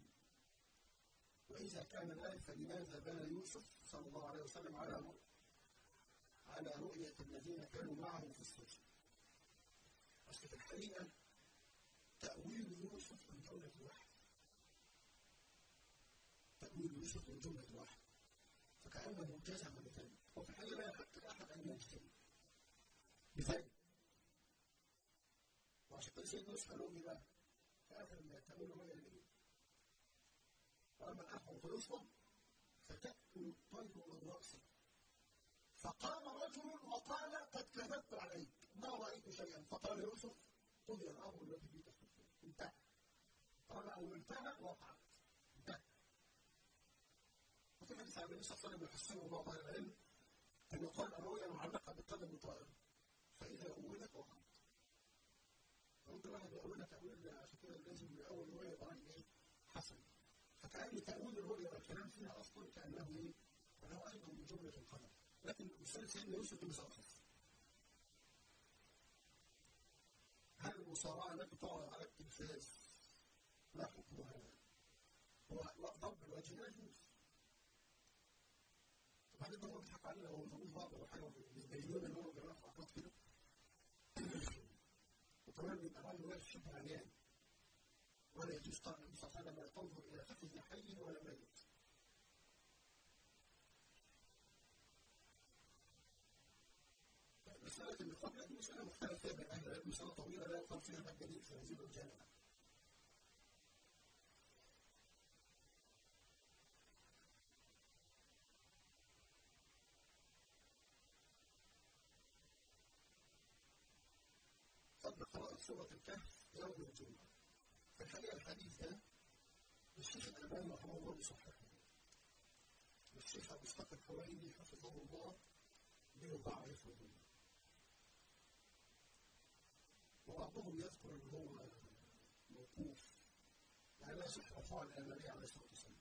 وإذا كان ذلك فلماذا بنى يوسف صلى الله عليه وسلم على على رؤية الذين كانوا معه في السجن. أصل في الحقيقة تأويل يوسف من جملة واحد. تأويل يوسف من جملة واحد. فكأنه بذلك. وفي الحقيقة لا يحق أحد أن يجتهد بذلك. وعشان كده سيدنا يوسف قالوا لي بقى في آخر التأويل هو اللي وأما الأحمر فيصلب فتأكل الطير من رأسه فقام رجل وقال قد كذبت عليك. ما رأيت شيئا. فقال يوسف قضي الامر الذي فيه تستفيد انتهى. قال أو انتهى وقعت. انتهى. وفي حديث عن النبي صلى الله عليه وسلم يحسنه الله تعالى العلم أن يقال الرؤيا معلقة بقدم طائر. فإذا أولت وقعت. فانت واحد يقول تاويل عشان كده لازم أول رؤيا يبقى إيه؟ حسن. فكأن تأويل الرؤيا والكلام فيها أصلا كأنه إيه؟ كأنه أيضا من جملة القدر لكن مثال سيدنا يوسف أخف هل المصارعة التي تعرض على التلفاز؟ لا حكمها هو ضرب الوجه لا يجوز علينا لو بعض ولا حاجة بيبينوا ان هم بيعملوا حركات كده وكمان بيبقى عنده واقف شبه ولا يجوز قال لا تنظر إلى فخذ حي ولا ميت مسألة النقاب هذه مسألة مختلفة بين أهل العلم مسألة طويلة لا يقال فيها الدليل في هذه الجامعة قراءة سورة الكهف يوم الجمعة. الحقيقة الحديث ده الشيخ الألباني رحمه الله بيصححه. والشيخ أبو اسحاق الحويني حفظه الله بيضعفه وبعضهم يذكر إن هو موقوف. يصح رفعه إلى النبي عليه الصلاة والسلام.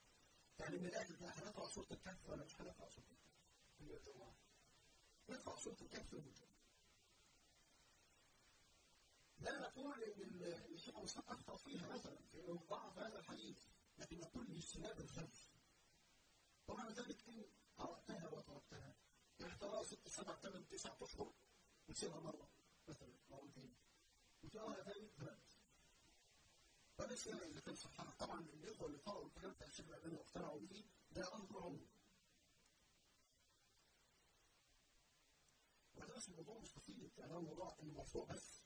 يعني من الآخر ده هنقرأ سورة الكهف ولا مش هنقرأ سورة الكهف؟ هي الجمعة. نقرأ سورة الكهف يوم الجمعه لا نقول إن الشيخ اسحاق اخطا فيها مثلا في ضعف هذا الحديث لكن نقول باجتناب الخلف ومع ذلك إن قراتها وتركتها. يعني ترى ست سبع ثمان تسع أشهر وتسيبها مرة مثلا مرتين. وتقراها ثاني ثلاث فليس اذا كان صحيح طبعا الاخوه اللي قرأوا الكلام بتاع الشيخ الالباني واقتنعوا به ده أمر عمر وهذا بس الموضوع بسيط يعني هو الموضوع انه مرفوع بس.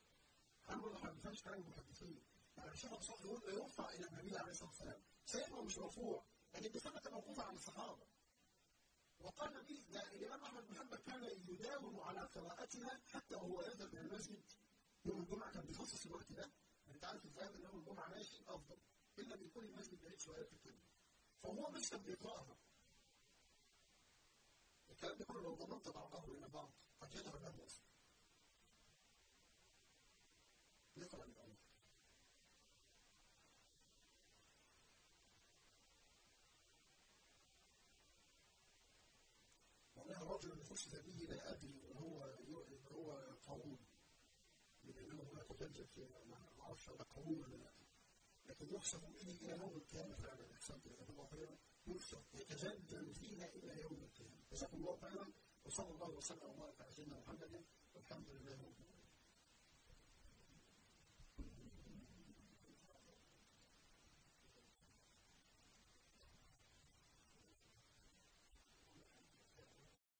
لك ما بفهمش كلام المحدثين. يعني الشيخ صالح يقول لا يرفع إلى النبي عليه الصلاة والسلام. سيدنا مش مرفوع. لكن بثبت موقوفا عن الصحابة. وقال النبي ده الإمام أحمد بن حنبل كان يداوم على قراءتها حتى وهو يذهب إلى المسجد. يوم الجمعة كان بيخصص الوقت ده. انت عارف الذهاب يوم الجمعة ماشي أفضل. إلا بيكون المسجد بعيد شوية في الكلمة فهو مش كان بيقرأها. الكلام ده كله لو ضمنت بعضه إلى بعض قد يذهب له أصلا الرجل يخش به لا ادري هو هو قانون لأنه هناك تجد في ما أعرفش هذا قانون ولا لا. لكن يحسب به إلى يوم القيامة فعلا. يحسب جزاكم الله خيرا. يحسب. يتجدد فيها إلى يوم القيامة. جزاكم الله خيرا. وصلى الله وسلم وبارك على سيدنا محمد. والحمد لله رب